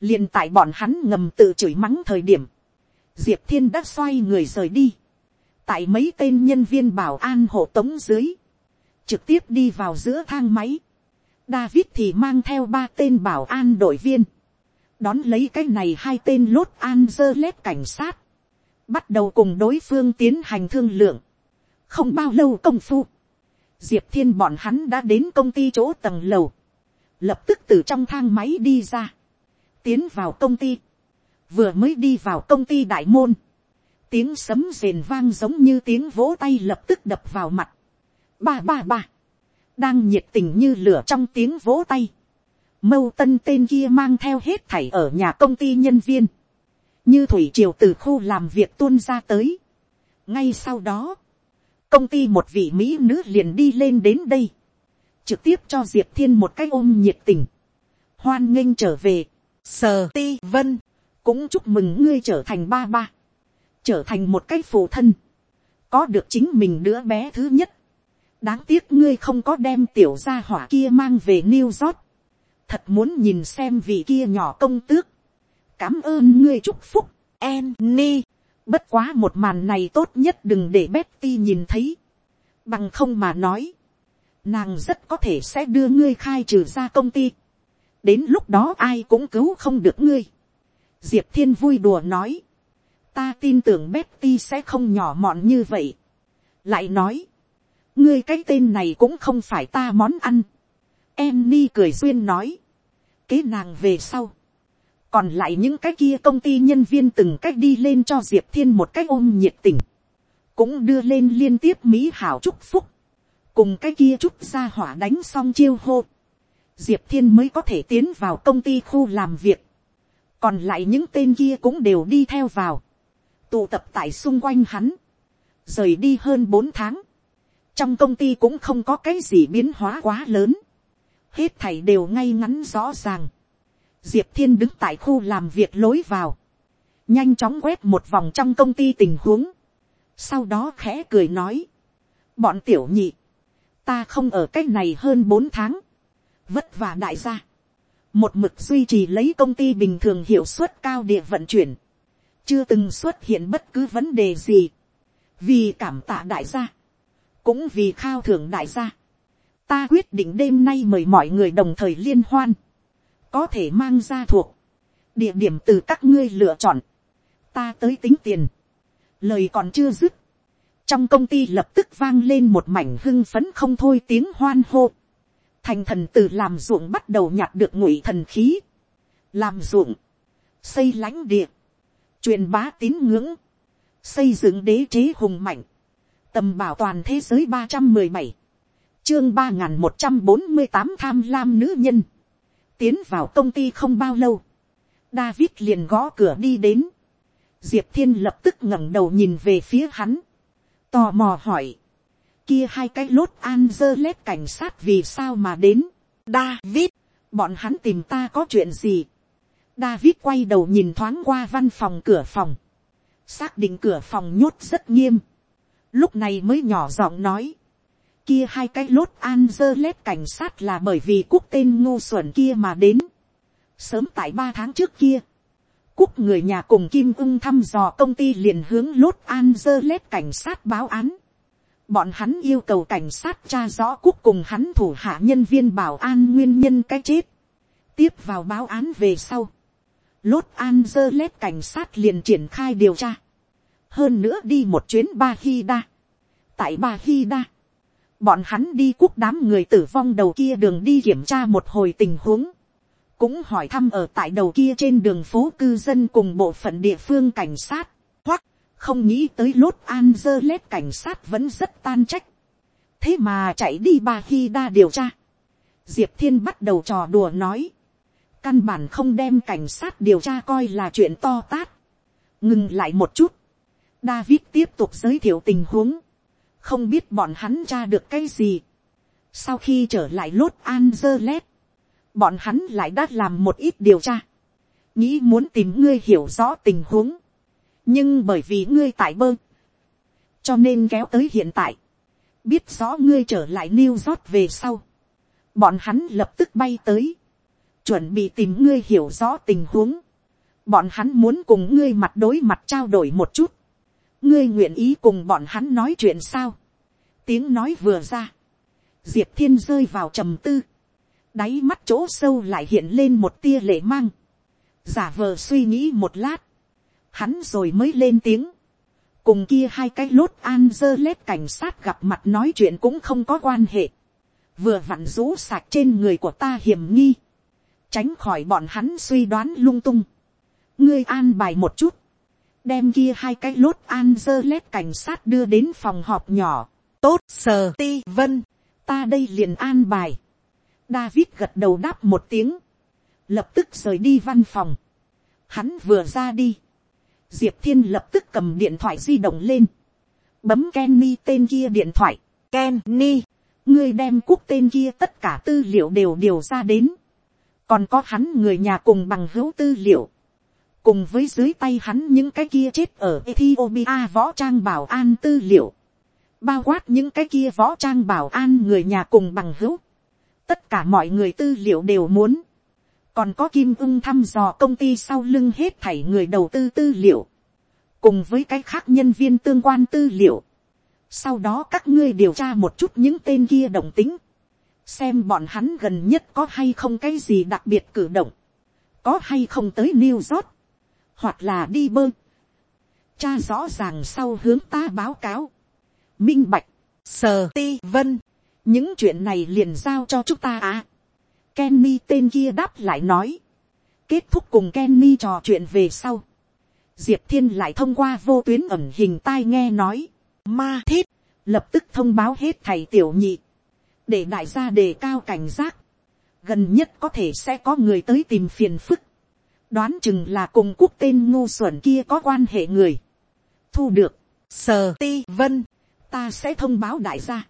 Speaker 1: liền tại bọn hắn ngầm tự chửi mắng thời điểm, diệp thiên đã xoay người rời đi, tại mấy tên nhân viên bảo an hộ tống dưới, trực tiếp đi vào giữa thang máy, David thì mang theo ba tên bảo an đội viên, đón lấy cái này hai tên lốt an dơ lép cảnh sát, bắt đầu cùng đối phương tiến hành thương lượng. không bao lâu công phu, diệp thiên bọn hắn đã đến công ty chỗ tầng lầu, lập tức từ trong thang máy đi ra, tiến vào công ty, vừa mới đi vào công ty đại môn, tiếng sấm rền vang giống như tiếng vỗ tay lập tức đập vào mặt, ba ba ba, đang nhiệt tình như lửa trong tiếng vỗ tay, Mâu tân tên kia mang theo hết thảy ở nhà công ty nhân viên. Như thủy triều từ khu làm việc tuôn ra tới. Ngay sau đó, công ty một vị Mỹ nữ liền đi lên đến đây. Trực tiếp cho Diệp Thiên một cái ôm nhiệt tình. Hoan nghênh trở về.
Speaker 2: sờ ti vân,
Speaker 1: cũng chúc mừng ngươi trở thành ba ba, trở thành một cái phụ thân, có được chính mình đứa bé thứ nhất, đáng tiếc ngươi không có đem tiểu gia hỏa kia mang về New York, thật muốn nhìn xem vị kia nhỏ công tước, cảm ơn ngươi chúc phúc, Annie, bất quá một màn này tốt nhất đừng để Betty nhìn thấy, bằng không mà nói, nàng rất có thể sẽ đưa ngươi khai trừ ra công ty, đến lúc đó ai cũng cứu không được ngươi. diệp thiên vui đùa nói, ta tin tưởng Betty sẽ không nhỏ mọn như vậy. lại nói, ngươi cái tên này cũng không phải ta món ăn. em ni cười duyên nói, kế nàng về sau. còn lại những cái kia công ty nhân viên từng cách đi lên cho diệp thiên một cách ôm nhiệt tình, cũng đưa lên liên tiếp mỹ hảo chúc phúc, cùng cái kia chúc ra hỏa đánh xong chiêu hô. Diệp thiên mới có thể tiến vào công ty khu làm việc, còn lại những tên kia cũng đều đi theo vào, tụ tập tại xung quanh hắn, rời đi hơn bốn tháng, trong công ty cũng không có cái gì biến hóa quá lớn, hết thảy đều ngay ngắn rõ ràng, diệp thiên đứng tại khu làm việc lối vào, nhanh chóng quét một vòng trong công ty tình huống, sau đó khẽ cười nói, bọn tiểu nhị, ta không ở cái này hơn bốn tháng, vất vả đại gia, một mực duy trì lấy công ty bình thường hiệu suất cao địa vận chuyển, chưa từng xuất hiện bất cứ vấn đề gì, vì cảm tạ đại gia, cũng vì khao thưởng đại gia, ta quyết định đêm nay mời mọi người đồng thời liên hoan, có thể mang ra thuộc, địa điểm từ các ngươi lựa chọn, ta tới tính tiền, lời còn chưa dứt, trong công ty lập tức vang lên một mảnh hưng phấn không thôi tiếng hoan hô, thành thần từ làm ruộng bắt đầu nhặt được ngụy thần khí, làm ruộng, xây lãnh địa, truyền bá tín ngưỡng, xây dựng đế chế hùng mạnh, tầm bảo toàn thế giới ba trăm mười bảy, chương ba n g h n một trăm bốn mươi tám tham lam nữ nhân, tiến vào công ty không bao lâu, David liền gõ cửa đi đến, diệp thiên lập tức ngẩng đầu nhìn về phía hắn, tò mò hỏi, kia hai cái lốt Angeles cảnh sát vì sao mà đến. David, bọn hắn tìm ta có chuyện gì. David quay đầu nhìn thoáng qua văn phòng cửa phòng. Xác định cửa phòng nhốt rất nghiêm. Lúc này mới nhỏ giọng nói. Kia hai cái lốt Angeles cảnh sát là bởi vì cúc tên ngu xuẩn kia mà đến. Sớm tại ba tháng trước kia. cúc người nhà cùng Kim ưng thăm dò công ty liền hướng lốt Angeles cảnh sát báo án bọn hắn yêu cầu cảnh sát tra rõ cúc cùng hắn thủ hạ nhân viên bảo an nguyên nhân cái chết. tiếp vào báo án về sau. Los Angeles cảnh sát liền triển khai điều tra hơn nữa đi một chuyến ba khi đa. tại ba khi đa, bọn hắn đi quốc đám người tử vong đầu kia đường đi kiểm tra một hồi tình huống. cũng hỏi thăm ở tại đầu kia trên đường phố cư dân cùng bộ phận địa phương cảnh sát không nghĩ tới lốt Angeles cảnh sát vẫn rất tan trách. thế mà chạy đi ba khi đa điều tra. diệp thiên bắt đầu trò đùa nói. căn bản không đem cảnh sát điều tra coi là chuyện to tát. ngừng lại một chút david tiếp tục giới thiệu tình huống. không biết bọn hắn tra được cái gì. sau khi trở lại lốt Angeles, bọn hắn lại đã làm một ít điều tra. nghĩ muốn tìm ngươi hiểu rõ tình huống nhưng bởi vì ngươi tại bơ, cho nên kéo tới hiện tại, biết rõ ngươi trở lại New York về sau, bọn hắn lập tức bay tới, chuẩn bị tìm ngươi hiểu rõ tình huống, bọn hắn muốn cùng ngươi mặt đối mặt trao đổi một chút, ngươi nguyện ý cùng bọn hắn nói chuyện sao, tiếng nói vừa ra, diệp thiên rơi vào trầm tư, đáy mắt chỗ sâu lại hiện lên một tia lệ mang, giả vờ suy nghĩ một lát, hắn rồi mới lên tiếng. cùng kia hai cái lốt an rơi lép cảnh sát gặp mặt nói chuyện cũng không có quan hệ. vừa vặn rũ sạc trên người của ta hiểm nghi. tránh khỏi bọn hắn suy đoán lung tung. ngươi an bài một chút đem kia hai cái lốt an dơ lét cảnh sát đưa đến phòng họp nhỏ. tốt sờ ti vân. ta đây liền an bài. David gật đầu đáp một tiếng. lập tức rời đi văn phòng. Hắn vừa ra đi diệp thiên lập tức cầm điện thoại di động lên, bấm Kenny tên kia điện thoại, Kenny, ngươi đem quốc tên kia tất cả tư liệu đều điều ra đến, còn có hắn người nhà cùng bằng hữu tư liệu, cùng với dưới tay hắn những cái kia chết ở Ethiopia võ trang bảo an tư liệu, bao quát những cái kia võ trang bảo an người nhà cùng bằng hữu, tất cả mọi người tư liệu đều muốn, còn có kim ưng thăm dò công ty sau lưng hết thảy người đầu tư tư liệu, cùng với cái khác nhân viên tương quan tư liệu, sau đó các ngươi điều tra một chút những tên kia đồng tính, xem bọn hắn gần nhất có hay không cái gì đặc biệt cử động, có hay không tới New York, hoặc là đi bơ. Cha rõ ràng sau hướng ta báo cáo, minh bạch, sờ ti vân, những chuyện này liền giao cho chúng ta à. Kenny tên kia đáp lại nói, kết thúc cùng Kenny trò chuyện về sau. Diệp thiên lại thông qua vô tuyến ẩn hình tai nghe nói, ma thiết, lập tức thông báo hết thầy tiểu nhị, để đại gia đề cao cảnh giác, gần nhất có thể sẽ có người tới tìm phiền phức, đoán chừng là cùng quốc tên ngu xuẩn kia có quan hệ người, thu được, sờ ti vân, ta sẽ thông báo đại gia,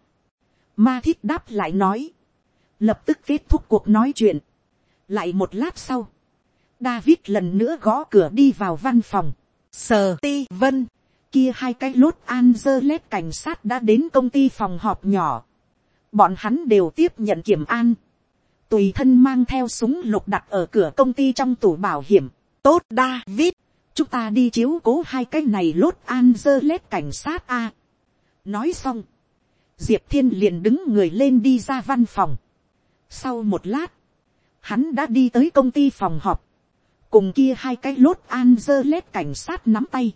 Speaker 1: ma thiết đáp lại nói, lập tức kết thúc cuộc nói chuyện, lại một lát sau, David lần nữa gõ cửa đi vào văn phòng, sờ ti vân, kia hai cái lốt Angeles cảnh sát đã đến công ty phòng họp nhỏ. Bọn hắn đều tiếp nhận kiểm an. Tùy thân mang theo súng lục đặt ở cửa công ty trong tủ bảo hiểm. Tốt David. Chúng ta đi chiếu cố hai cái này lốt Angeles cảnh sát A. Nói xong. Diệp Thiên liền đứng người lên đi ra văn phòng. Sau một lát. Hắn đã đi tới công ty phòng họp. Cùng kia hai cái lốt Angeles cảnh sát nắm tay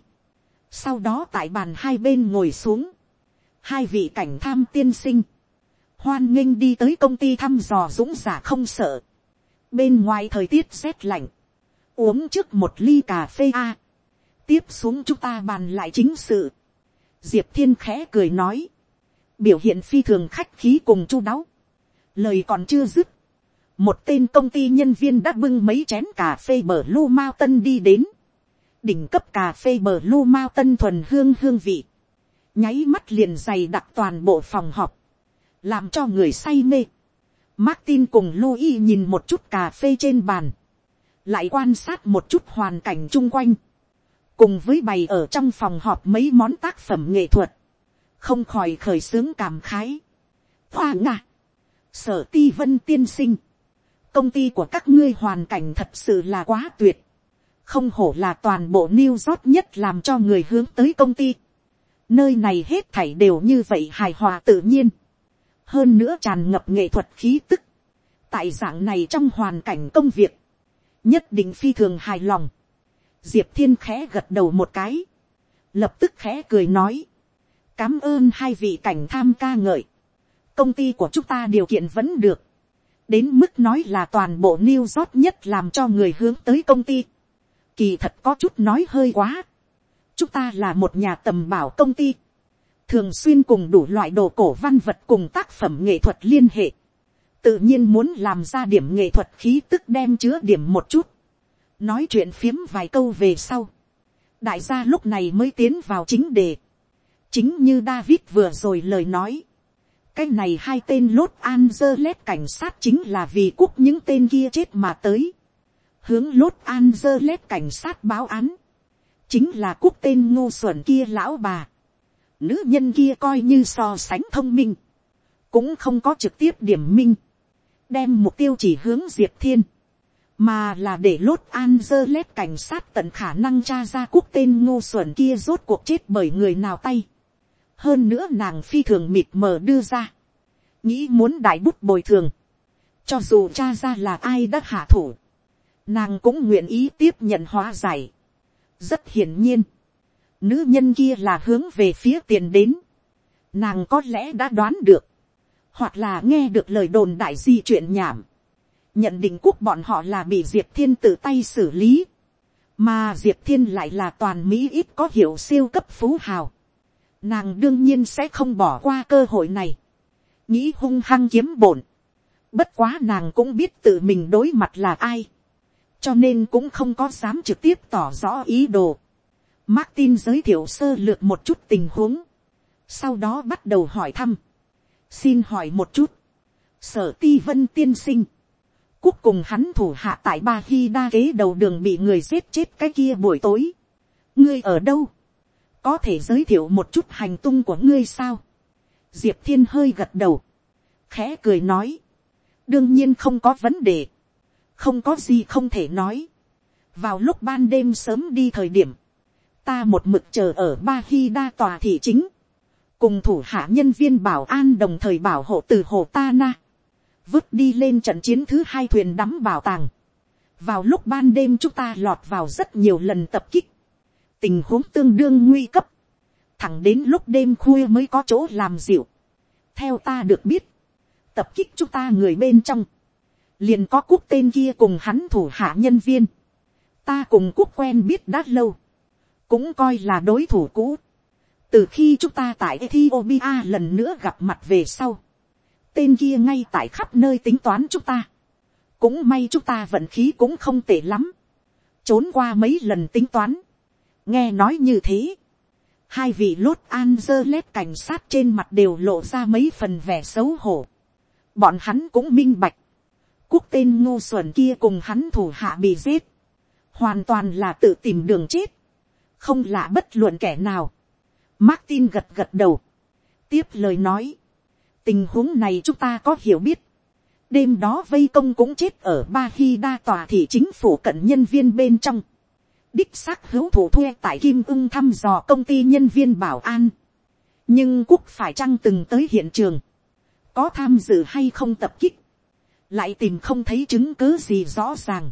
Speaker 1: sau đó tại bàn hai bên ngồi xuống, hai vị cảnh tham tiên sinh, hoan nghênh đi tới công ty thăm dò dũng giả không sợ, bên ngoài thời tiết rét lạnh, uống trước một ly cà phê a, tiếp xuống chúng ta bàn lại chính sự, diệp thiên khẽ cười nói, biểu hiện phi thường khách khí cùng chu đáo, lời còn chưa dứt, một tên công ty nhân viên đã bưng mấy chén cà phê bờ lu mao tân đi đến, đỉnh cấp cà phê bờ lu mao tân thuần hương hương vị, nháy mắt liền dày đặc toàn bộ phòng họp, làm cho người say mê. Martin cùng Louis nhìn một chút cà phê trên bàn, lại quan sát một chút hoàn cảnh chung quanh, cùng với bày ở trong phòng họp mấy món tác phẩm nghệ thuật, không khỏi khởi xướng cảm khái. Hoa ngạ, sở ti vân tiên sinh, công ty của các ngươi hoàn cảnh thật sự là quá tuyệt không hổ là toàn bộ New York nhất làm cho người hướng tới công ty. Nơi này hết thảy đều như vậy hài hòa tự nhiên. Hơn nữa tràn ngập nghệ thuật khí tức. Tại dạng này trong hoàn cảnh công việc. Nhất định phi thường hài lòng. Diệp Thiên khẽ gật đầu một cái. Lập tức khẽ cười nói. Cám ơn hai vị cảnh tham ca ngợi. Công ty của chúng ta điều kiện vẫn được. Đến mức nói là toàn bộ New York nhất làm cho người hướng tới công ty kỳ thật có chút nói hơi quá. chúng ta là một nhà tầm bảo công ty, thường xuyên cùng đủ loại đồ cổ văn vật cùng tác phẩm nghệ thuật liên hệ, tự nhiên muốn làm ra điểm nghệ thuật khí tức đem chứa điểm một chút, nói chuyện phiếm vài câu về sau, đại gia lúc này mới tiến vào chính đề, chính như David vừa rồi lời nói, cái này hai tên lốt Angeles cảnh sát chính là vì quốc những tên kia chết mà tới. Hướng lốt an dơ lét cảnh sát báo án, chính là quốc tên ngô xuẩn kia lão bà. Nữ nhân kia coi như so sánh thông minh, cũng không có trực tiếp điểm minh, đem mục tiêu chỉ hướng diệp thiên, mà là để lốt an dơ lét cảnh sát tận khả năng tra ra quốc tên ngô xuẩn kia rốt cuộc chết bởi người nào tay. hơn nữa nàng phi thường mịt mờ đưa ra, nghĩ muốn đại bút bồi thường, cho dù cha ra là ai đã hạ thủ, nàng cũng nguyện ý tiếp nhận hóa giải. rất hiển nhiên, nữ nhân kia là hướng về phía tiền đến. nàng có lẽ đã đoán được, hoặc là nghe được lời đồn đại di chuyện nhảm, nhận định quốc bọn họ là bị diệp thiên tự tay xử lý, mà diệp thiên lại là toàn mỹ ít có hiệu siêu cấp phú hào. nàng đương nhiên sẽ không bỏ qua cơ hội này, nghĩ hung hăng kiếm bổn. bất quá nàng cũng biết tự mình đối mặt là ai cho nên cũng không có dám trực tiếp tỏ rõ ý đồ. Martin giới thiệu sơ lược một chút tình huống, sau đó bắt đầu hỏi thăm. xin hỏi một chút, sở ti vân tiên sinh, cuối cùng hắn thủ hạ tại Ba khi đa kế đầu đường bị người giết chết cái kia buổi tối. Ngươi ở đâu? Có thể giới thiệu một chút hành tung của ngươi sao? Diệp Thiên hơi gật đầu. Khẽ cười nói. Đương nhiên không có vấn đề. Không có gì không thể nói. Vào lúc ban đêm sớm đi thời điểm. Ta một mực chờ ở Ba khi đa tòa thị chính. Cùng thủ hạ nhân viên bảo an đồng thời bảo hộ từ hồ Ta Na vứt đi lên trận chiến thứ hai thuyền đắm bảo tàng. vào lúc ban đêm chúng ta lọt vào rất nhiều lần tập kích, tình huống tương đương nguy cấp, thẳng đến lúc đêm khuya mới có chỗ làm dịu. theo ta được biết, tập kích chúng ta người bên trong, liền có quốc tên kia cùng hắn thủ hạ nhân viên, ta cùng quốc quen biết đã lâu, cũng coi là đối thủ cũ. từ khi chúng ta tại Ethiopia lần nữa gặp mặt về sau, tên kia ngay tại khắp nơi tính toán chúng ta. cũng may chúng ta vận khí cũng không tệ lắm. trốn qua mấy lần tính toán. nghe nói như thế. hai vị lốt Angeles cảnh sát trên mặt đều lộ ra mấy phần vẻ xấu hổ. bọn hắn cũng minh bạch. quốc tên ngu xuẩn kia cùng hắn thủ hạ bị giết. hoàn toàn là tự tìm đường chết không lạ bất luận kẻ nào. Martin gật gật đầu. tiếp lời nói tình huống này chúng ta có hiểu biết. đêm đó vây công cũng chết ở ba khi đa tòa thị chính phủ cận nhân viên bên trong. đích xác hữu thủ thuê tại kim ưng thăm dò công ty nhân viên bảo an. nhưng quốc phải chăng từng tới hiện trường. có tham dự hay không tập kích. lại tìm không thấy chứng cứ gì rõ ràng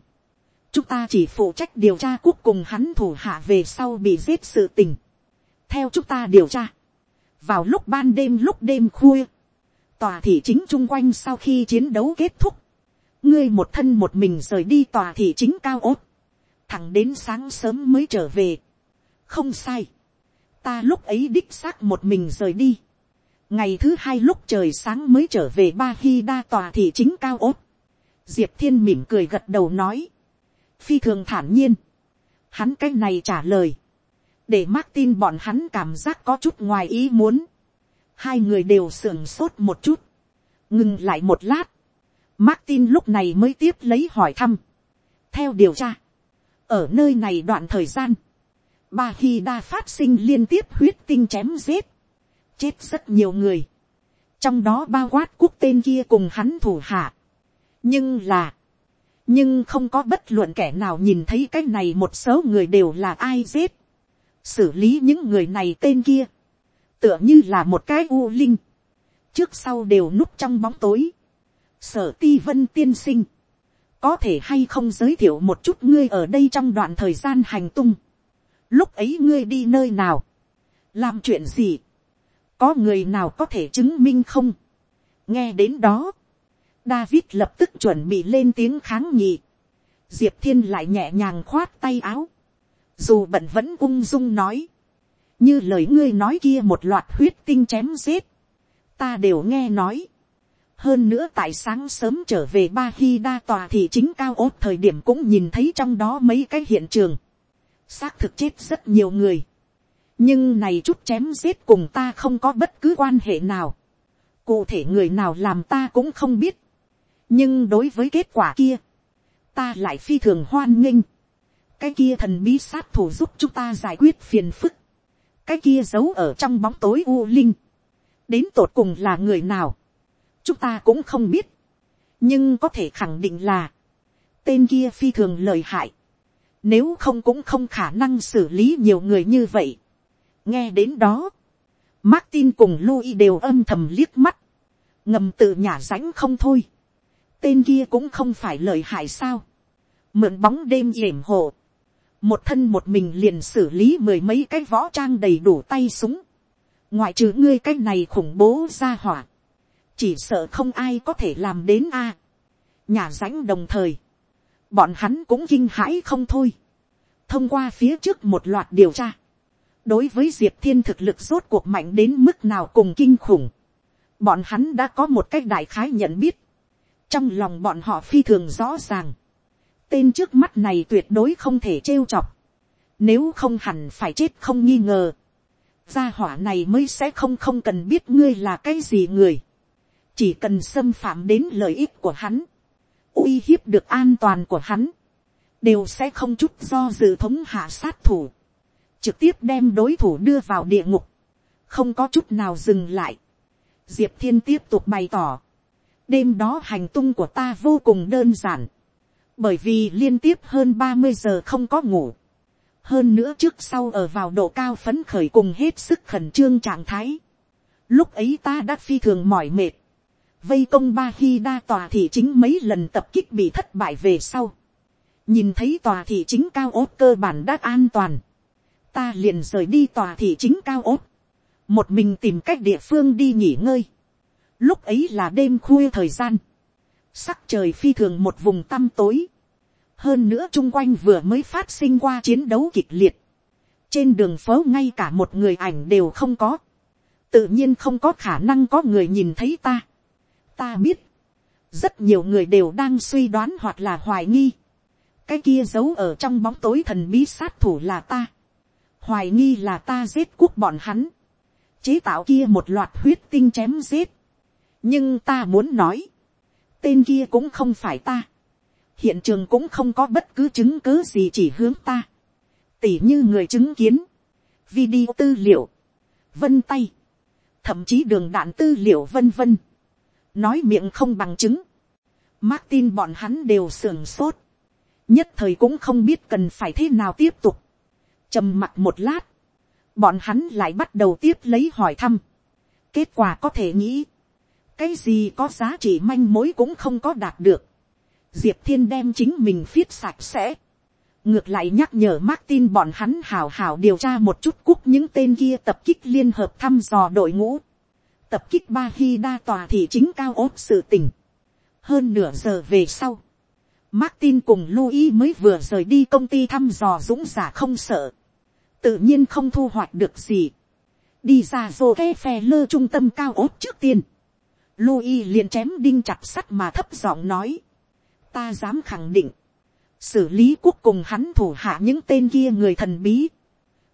Speaker 1: chúng ta chỉ phụ trách điều tra quốc cùng hắn thủ hạ về sau bị giết sự tình. theo chúng ta điều tra. vào lúc ban đêm lúc đêm khuya tòa thị chính chung quanh sau khi chiến đấu kết thúc, ngươi một thân một mình rời đi tòa thị chính cao ốt, thẳng đến sáng sớm mới trở về. không sai, ta lúc ấy đích xác một mình rời đi. ngày thứ hai lúc trời sáng mới trở về ba khi đa tòa thị chính cao ốt. diệp thiên mỉm cười gật đầu nói, phi thường thản nhiên, hắn cái này trả lời, để Martin bọn hắn cảm giác có chút ngoài ý muốn. Hai người đều sưởng sốt một chút, ngừng lại một lát, Martin lúc này mới tiếp lấy hỏi thăm. theo điều tra, ở nơi này đoạn thời gian, ba khi đa phát sinh liên tiếp huyết tinh chém giết, chết rất nhiều người, trong đó bao quát quốc tên kia cùng hắn thủ hạ. nhưng là, nhưng không có bất luận kẻ nào nhìn thấy cái này một số người đều là ai giết, xử lý những người này tên kia, tựa như là một cái u linh, trước sau đều núp trong bóng tối, sở ti vân tiên sinh, có thể hay không giới thiệu một chút ngươi ở đây trong đoạn thời gian hành tung, lúc ấy ngươi đi nơi nào, làm chuyện gì, có người nào có thể chứng minh không, nghe đến đó, David lập tức chuẩn bị lên tiếng kháng nghị, diệp thiên lại nhẹ nhàng khoát tay áo, dù bận vẫn ung dung nói, như lời ngươi nói kia một loạt huyết tinh chém giết, ta đều nghe nói. hơn nữa tại sáng sớm trở về ba khi đa tòa thì chính cao ốt thời điểm cũng nhìn thấy trong đó mấy cái hiện trường, xác thực chết rất nhiều người. nhưng này chút chém giết cùng ta không có bất cứ quan hệ nào. cụ thể người nào làm ta cũng không biết nhưng đối với kết quả kia, ta lại phi thường hoan nghênh. cái kia thần bí sát thủ giúp chúng ta giải quyết phiền phức. Cái kia giấu ở trong bóng tối u linh, đến tột cùng là người nào, chúng ta cũng không biết, nhưng có thể khẳng định là, tên kia phi thường lời hại, nếu không cũng không khả năng xử lý nhiều người như vậy. nghe đến đó, Martin cùng Louis đều âm thầm liếc mắt, ngầm tự nhả rãnh không thôi, tên kia cũng không phải lời hại sao, mượn bóng đêm yểm hộ, một thân một mình liền xử lý mười mấy cái võ trang đầy đủ tay súng, ngoại trừ ngươi cái này khủng bố ra hỏa, chỉ sợ không ai có thể làm đến a. nhà rãnh đồng thời, bọn hắn cũng kinh hãi không thôi, thông qua phía trước một loạt điều tra, đối với diệp thiên thực lực rốt cuộc mạnh đến mức nào cùng kinh khủng, bọn hắn đã có một cách đại khái nhận biết, trong lòng bọn họ phi thường rõ ràng, tên trước mắt này tuyệt đối không thể trêu chọc. Nếu không hẳn phải chết không nghi ngờ. Gia hỏa này mới sẽ không không cần biết ngươi là cái gì người. Chỉ cần xâm phạm đến lợi ích của hắn. uy hiếp được an toàn của hắn, đều sẽ không chút do dự thống hạ sát thủ, trực tiếp đem đối thủ đưa vào địa ngục, không có chút nào dừng lại. Diệp thiên tiếp tục bày tỏ, đêm đó hành tung của ta vô cùng đơn giản, bởi vì liên tiếp hơn ba mươi giờ không có ngủ, hơn nữa trước sau ở vào độ cao phấn khởi cùng hết sức khẩn trương trạng thái. Lúc ấy ta đã phi thường mỏi mệt, vây công ba khi đa tòa thị chính mấy lần tập kích bị thất bại về sau. nhìn thấy tòa thị chính cao ốt cơ bản đã an toàn, ta liền rời đi tòa thị chính cao ốt, một mình tìm cách địa phương đi nghỉ ngơi lúc ấy là đêm khuya thời gian, sắc trời phi thường một vùng tăm tối, hơn nữa chung quanh vừa mới phát sinh qua chiến đấu kịch liệt, trên đường phố ngay cả một người ảnh đều không có, tự nhiên không có khả năng có người nhìn thấy ta. ta biết, rất nhiều người đều đang suy đoán hoặc là hoài nghi, cái kia giấu ở trong bóng tối thần bí sát thủ là ta, hoài nghi là ta giết quốc bọn hắn, chế tạo kia một loạt huyết tinh chém giết, nhưng ta muốn nói, tên kia cũng không phải ta, hiện trường cũng không có bất cứ chứng cứ gì chỉ hướng ta, tỉ như người chứng kiến, video tư liệu, vân tay, thậm chí đường đạn tư liệu vân vân, nói miệng không bằng chứng, Martin bọn hắn đều sưởng sốt, nhất thời cũng không biết cần phải thế nào tiếp tục, trầm mặt một lát, bọn hắn lại bắt đầu tiếp lấy hỏi thăm, kết quả có thể nghĩ, cái gì có giá trị manh mối cũng không có đạt được, diệp thiên đem chính mình viết sạch sẽ, ngược lại nhắc nhở Martin bọn hắn hào hào điều tra một chút cúc những tên kia tập kích liên hợp thăm dò đội ngũ, tập kích ba khi đa tòa thị chính cao ốt sự tình. hơn nửa giờ về sau, Martin cùng Louis mới vừa rời đi công ty thăm dò dũng giả không sợ, tự nhiên không thu hoạch được gì, đi ra vô ke phe lơ trung tâm cao ốt trước tiên, Louis liền chém đinh chặt sắt mà thấp giọng nói, ta dám khẳng định, xử lý quốc cùng hắn thủ hạ những tên kia người thần bí,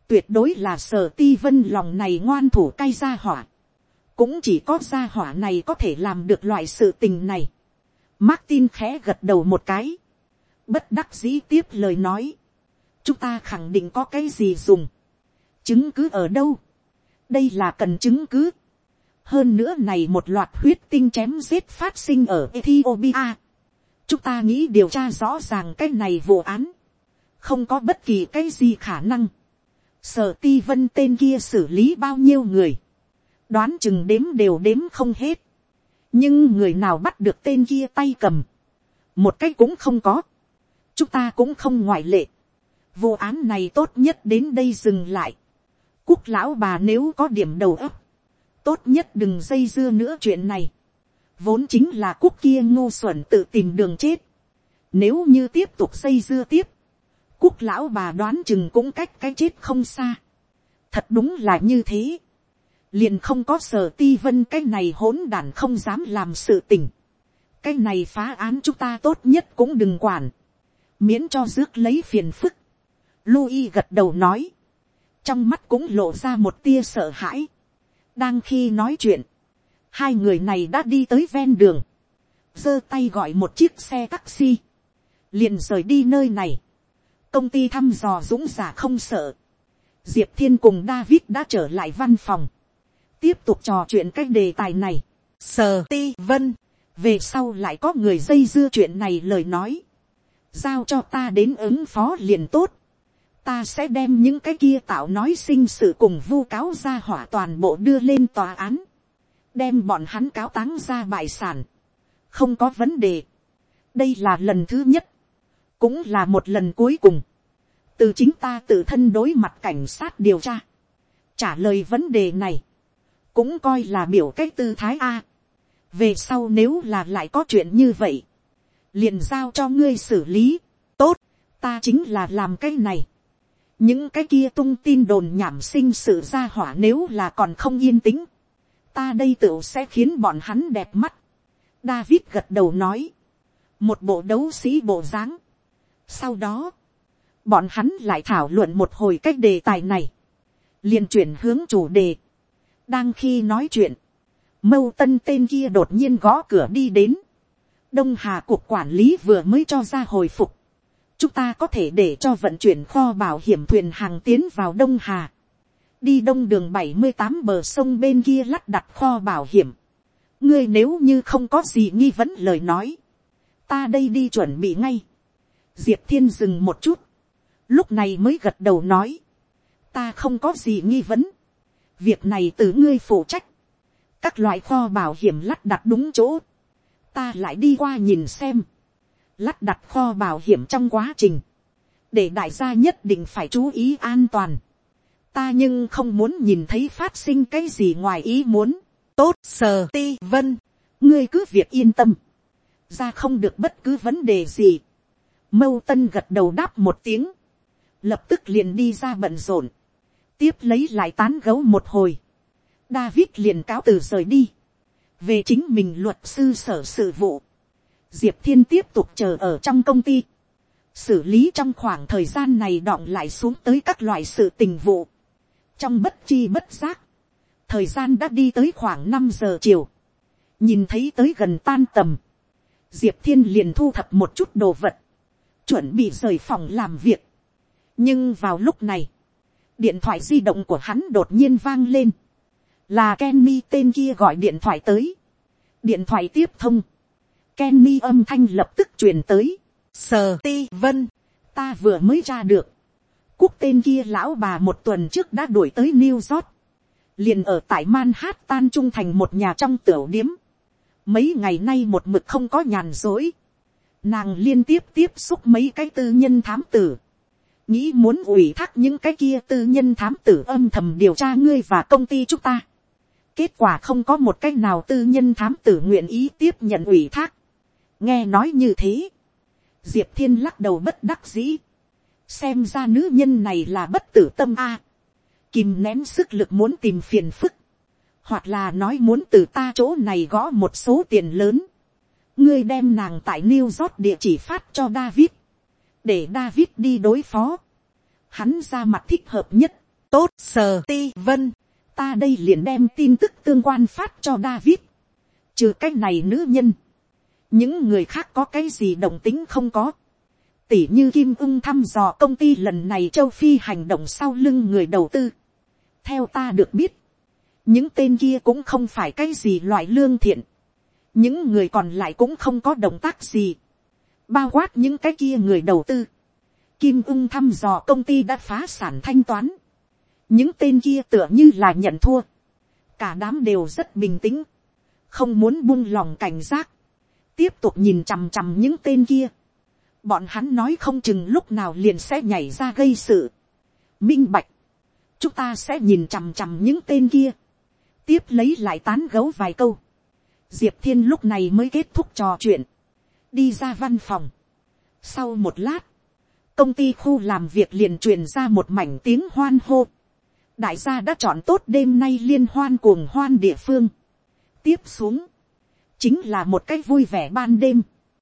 Speaker 1: tuyệt đối là sở ti vân lòng này ngoan thủ cay ra hỏa, cũng chỉ có gia hỏa này có thể làm được loại sự tình này. Martin khẽ gật đầu một cái, bất đắc dĩ tiếp lời nói, chúng ta khẳng định có cái gì dùng, chứng cứ ở đâu, đây là cần chứng cứ, hơn nữa này một loạt huyết tinh chém giết phát sinh ở Ethiopia. Chúng ta nghĩ điều tra rõ ràng cái này vụ án, không có bất kỳ cái gì khả năng, sở ti vân tên kia xử lý bao nhiêu người, đoán chừng đếm đều đếm không hết, nhưng người nào bắt được tên kia tay cầm, một cái cũng không có, chúng ta cũng không ngoại lệ, vụ án này tốt nhất đến đây dừng lại, quốc lão bà nếu có điểm đầu óc, tốt nhất đừng dây dưa nữa chuyện này, vốn chính là quốc kia ngu xuẩn tự tìm đường chết. Nếu như tiếp tục xây dưa tiếp, quốc lão bà đoán chừng cũng cách cái chết không xa. Thật đúng là như thế. Liền không có sở ti vân cái này hỗn đản không dám làm sự tình. Cái này phá án chúng ta tốt nhất cũng đừng quản. Miễn cho rước lấy phiền phức. Louis gật đầu nói. Trong mắt cũng lộ ra một tia sợ hãi. Đang khi nói chuyện. Hai người này đã đi tới ven đường, giơ tay gọi một chiếc xe taxi, liền rời đi nơi này, công ty thăm dò dũng giả không sợ, diệp thiên cùng david đã trở lại văn phòng, tiếp tục trò chuyện cái đề tài này, sờ ti vân, về sau lại có người dây dưa chuyện này lời nói, giao cho ta đến ứng phó liền tốt, ta sẽ đem những cái kia tạo nói sinh sự cùng vu cáo ra hỏa toàn bộ đưa lên tòa án, đem bọn hắn cáo táng ra bại sản, không có vấn đề. đây là lần thứ nhất, cũng là một lần cuối cùng, từ chính ta tự thân đối mặt cảnh sát điều tra, trả lời vấn đề này, cũng coi là biểu cách tư thái a. về sau nếu là lại có chuyện như vậy, liền giao cho ngươi xử lý, tốt, ta chính là làm cái này những cái kia tung tin đồn nhảm sinh sự ra hỏa nếu là còn không yên tĩnh, ta đây tựu sẽ khiến bọn hắn đẹp mắt. David gật đầu nói, một bộ đấu sĩ bộ dáng. Sau đó, bọn hắn lại thảo luận một hồi cách đề tài này, liền chuyển hướng chủ đề. đang khi nói chuyện, mâu tân tên kia đột nhiên gõ cửa đi đến, đông hà cục quản lý vừa mới cho ra hồi phục, chúng ta có thể để cho vận chuyển kho bảo hiểm thuyền hàng tiến vào đông hà, đi đông đường bảy mươi tám bờ sông bên kia lắp đặt kho bảo hiểm, ngươi nếu như không có gì nghi vấn lời nói, ta đây đi chuẩn bị ngay, diệp thiên dừng một chút, lúc này mới gật đầu nói, ta không có gì nghi vấn, việc này từ ngươi phụ trách, các loại kho bảo hiểm lắp đặt đúng chỗ, ta lại đi qua nhìn xem, lắp đặt kho bảo hiểm trong quá trình, để đại gia nhất định phải chú ý an toàn, ta nhưng không muốn nhìn thấy phát sinh cái gì ngoài ý muốn, tốt sờ ti vân, ngươi cứ việc yên tâm, ra không được bất cứ vấn đề gì, mâu tân gật đầu đáp một tiếng, lập tức liền đi ra bận rộn, tiếp lấy lại tán gấu một hồi, David liền cáo từ rời đi, về chính mình luật sư sở sự vụ, diệp thiên tiếp tục chờ ở trong công ty, xử lý trong khoảng thời gian này đọng lại xuống tới các loại sự tình vụ, trong bất chi bất giác, thời gian đã đi tới khoảng năm giờ chiều, nhìn thấy tới gần tan tầm, diệp thiên liền thu thập một chút đồ vật, chuẩn bị rời phòng làm việc. nhưng vào lúc này, điện thoại di động của hắn đột nhiên vang lên, là Kenny tên kia gọi điện thoại tới, điện thoại tiếp thông, Kenny âm thanh lập tức truyền tới, sờ ti vân, ta vừa mới ra được, quốc tên kia lão bà một tuần trước đã đuổi tới New York, liền ở tại Manhattan trung thành một nhà trong tiểu điếm, mấy ngày nay một mực không có nhàn dối, nàng liên tiếp tiếp xúc mấy cái tư nhân thám tử, nghĩ muốn ủy thác những cái kia tư nhân thám tử âm thầm điều tra ngươi và công ty chúng ta. kết quả không có một cách nào tư nhân thám tử nguyện ý tiếp nhận ủy thác nghe nói như thế, diệp thiên lắc đầu bất đắc dĩ, xem ra nữ nhân này là bất tử tâm a, kìm nén sức lực muốn tìm phiền phức, hoặc là nói muốn từ ta chỗ này gõ một số tiền lớn, ngươi đem nàng tại New York địa chỉ phát cho David, để David đi đối phó, hắn ra mặt thích hợp nhất, tốt sờ ti vân, ta đây liền đem tin tức tương quan phát cho David, trừ cái này nữ nhân, những người khác có cái gì đồng tính không có, tỉ như kim ưng thăm dò công ty lần này châu phi hành động sau lưng người đầu tư, theo ta được biết, những tên kia cũng không phải cái gì loại lương thiện, những người còn lại cũng không có động tác gì, bao quát những cái kia người đầu tư, kim ưng thăm dò công ty đã phá sản thanh toán, những tên kia tựa như là nhận thua, cả đám đều rất bình tĩnh, không muốn buông lòng cảnh giác, tiếp tục nhìn chằm chằm những tên kia, bọn hắn nói không chừng lúc nào liền sẽ nhảy ra gây sự, minh bạch, chúng ta sẽ nhìn chằm chằm những tên kia, tiếp lấy lại tán gấu vài câu, diệp thiên lúc này mới kết thúc trò chuyện, đi ra văn phòng. sau một lát, công ty khu làm việc liền truyền ra một mảnh tiếng hoan hô. đại gia đã chọn tốt đêm nay liên hoan cuồng hoan địa phương. tiếp xuống, chính là một cái vui vẻ ban đêm.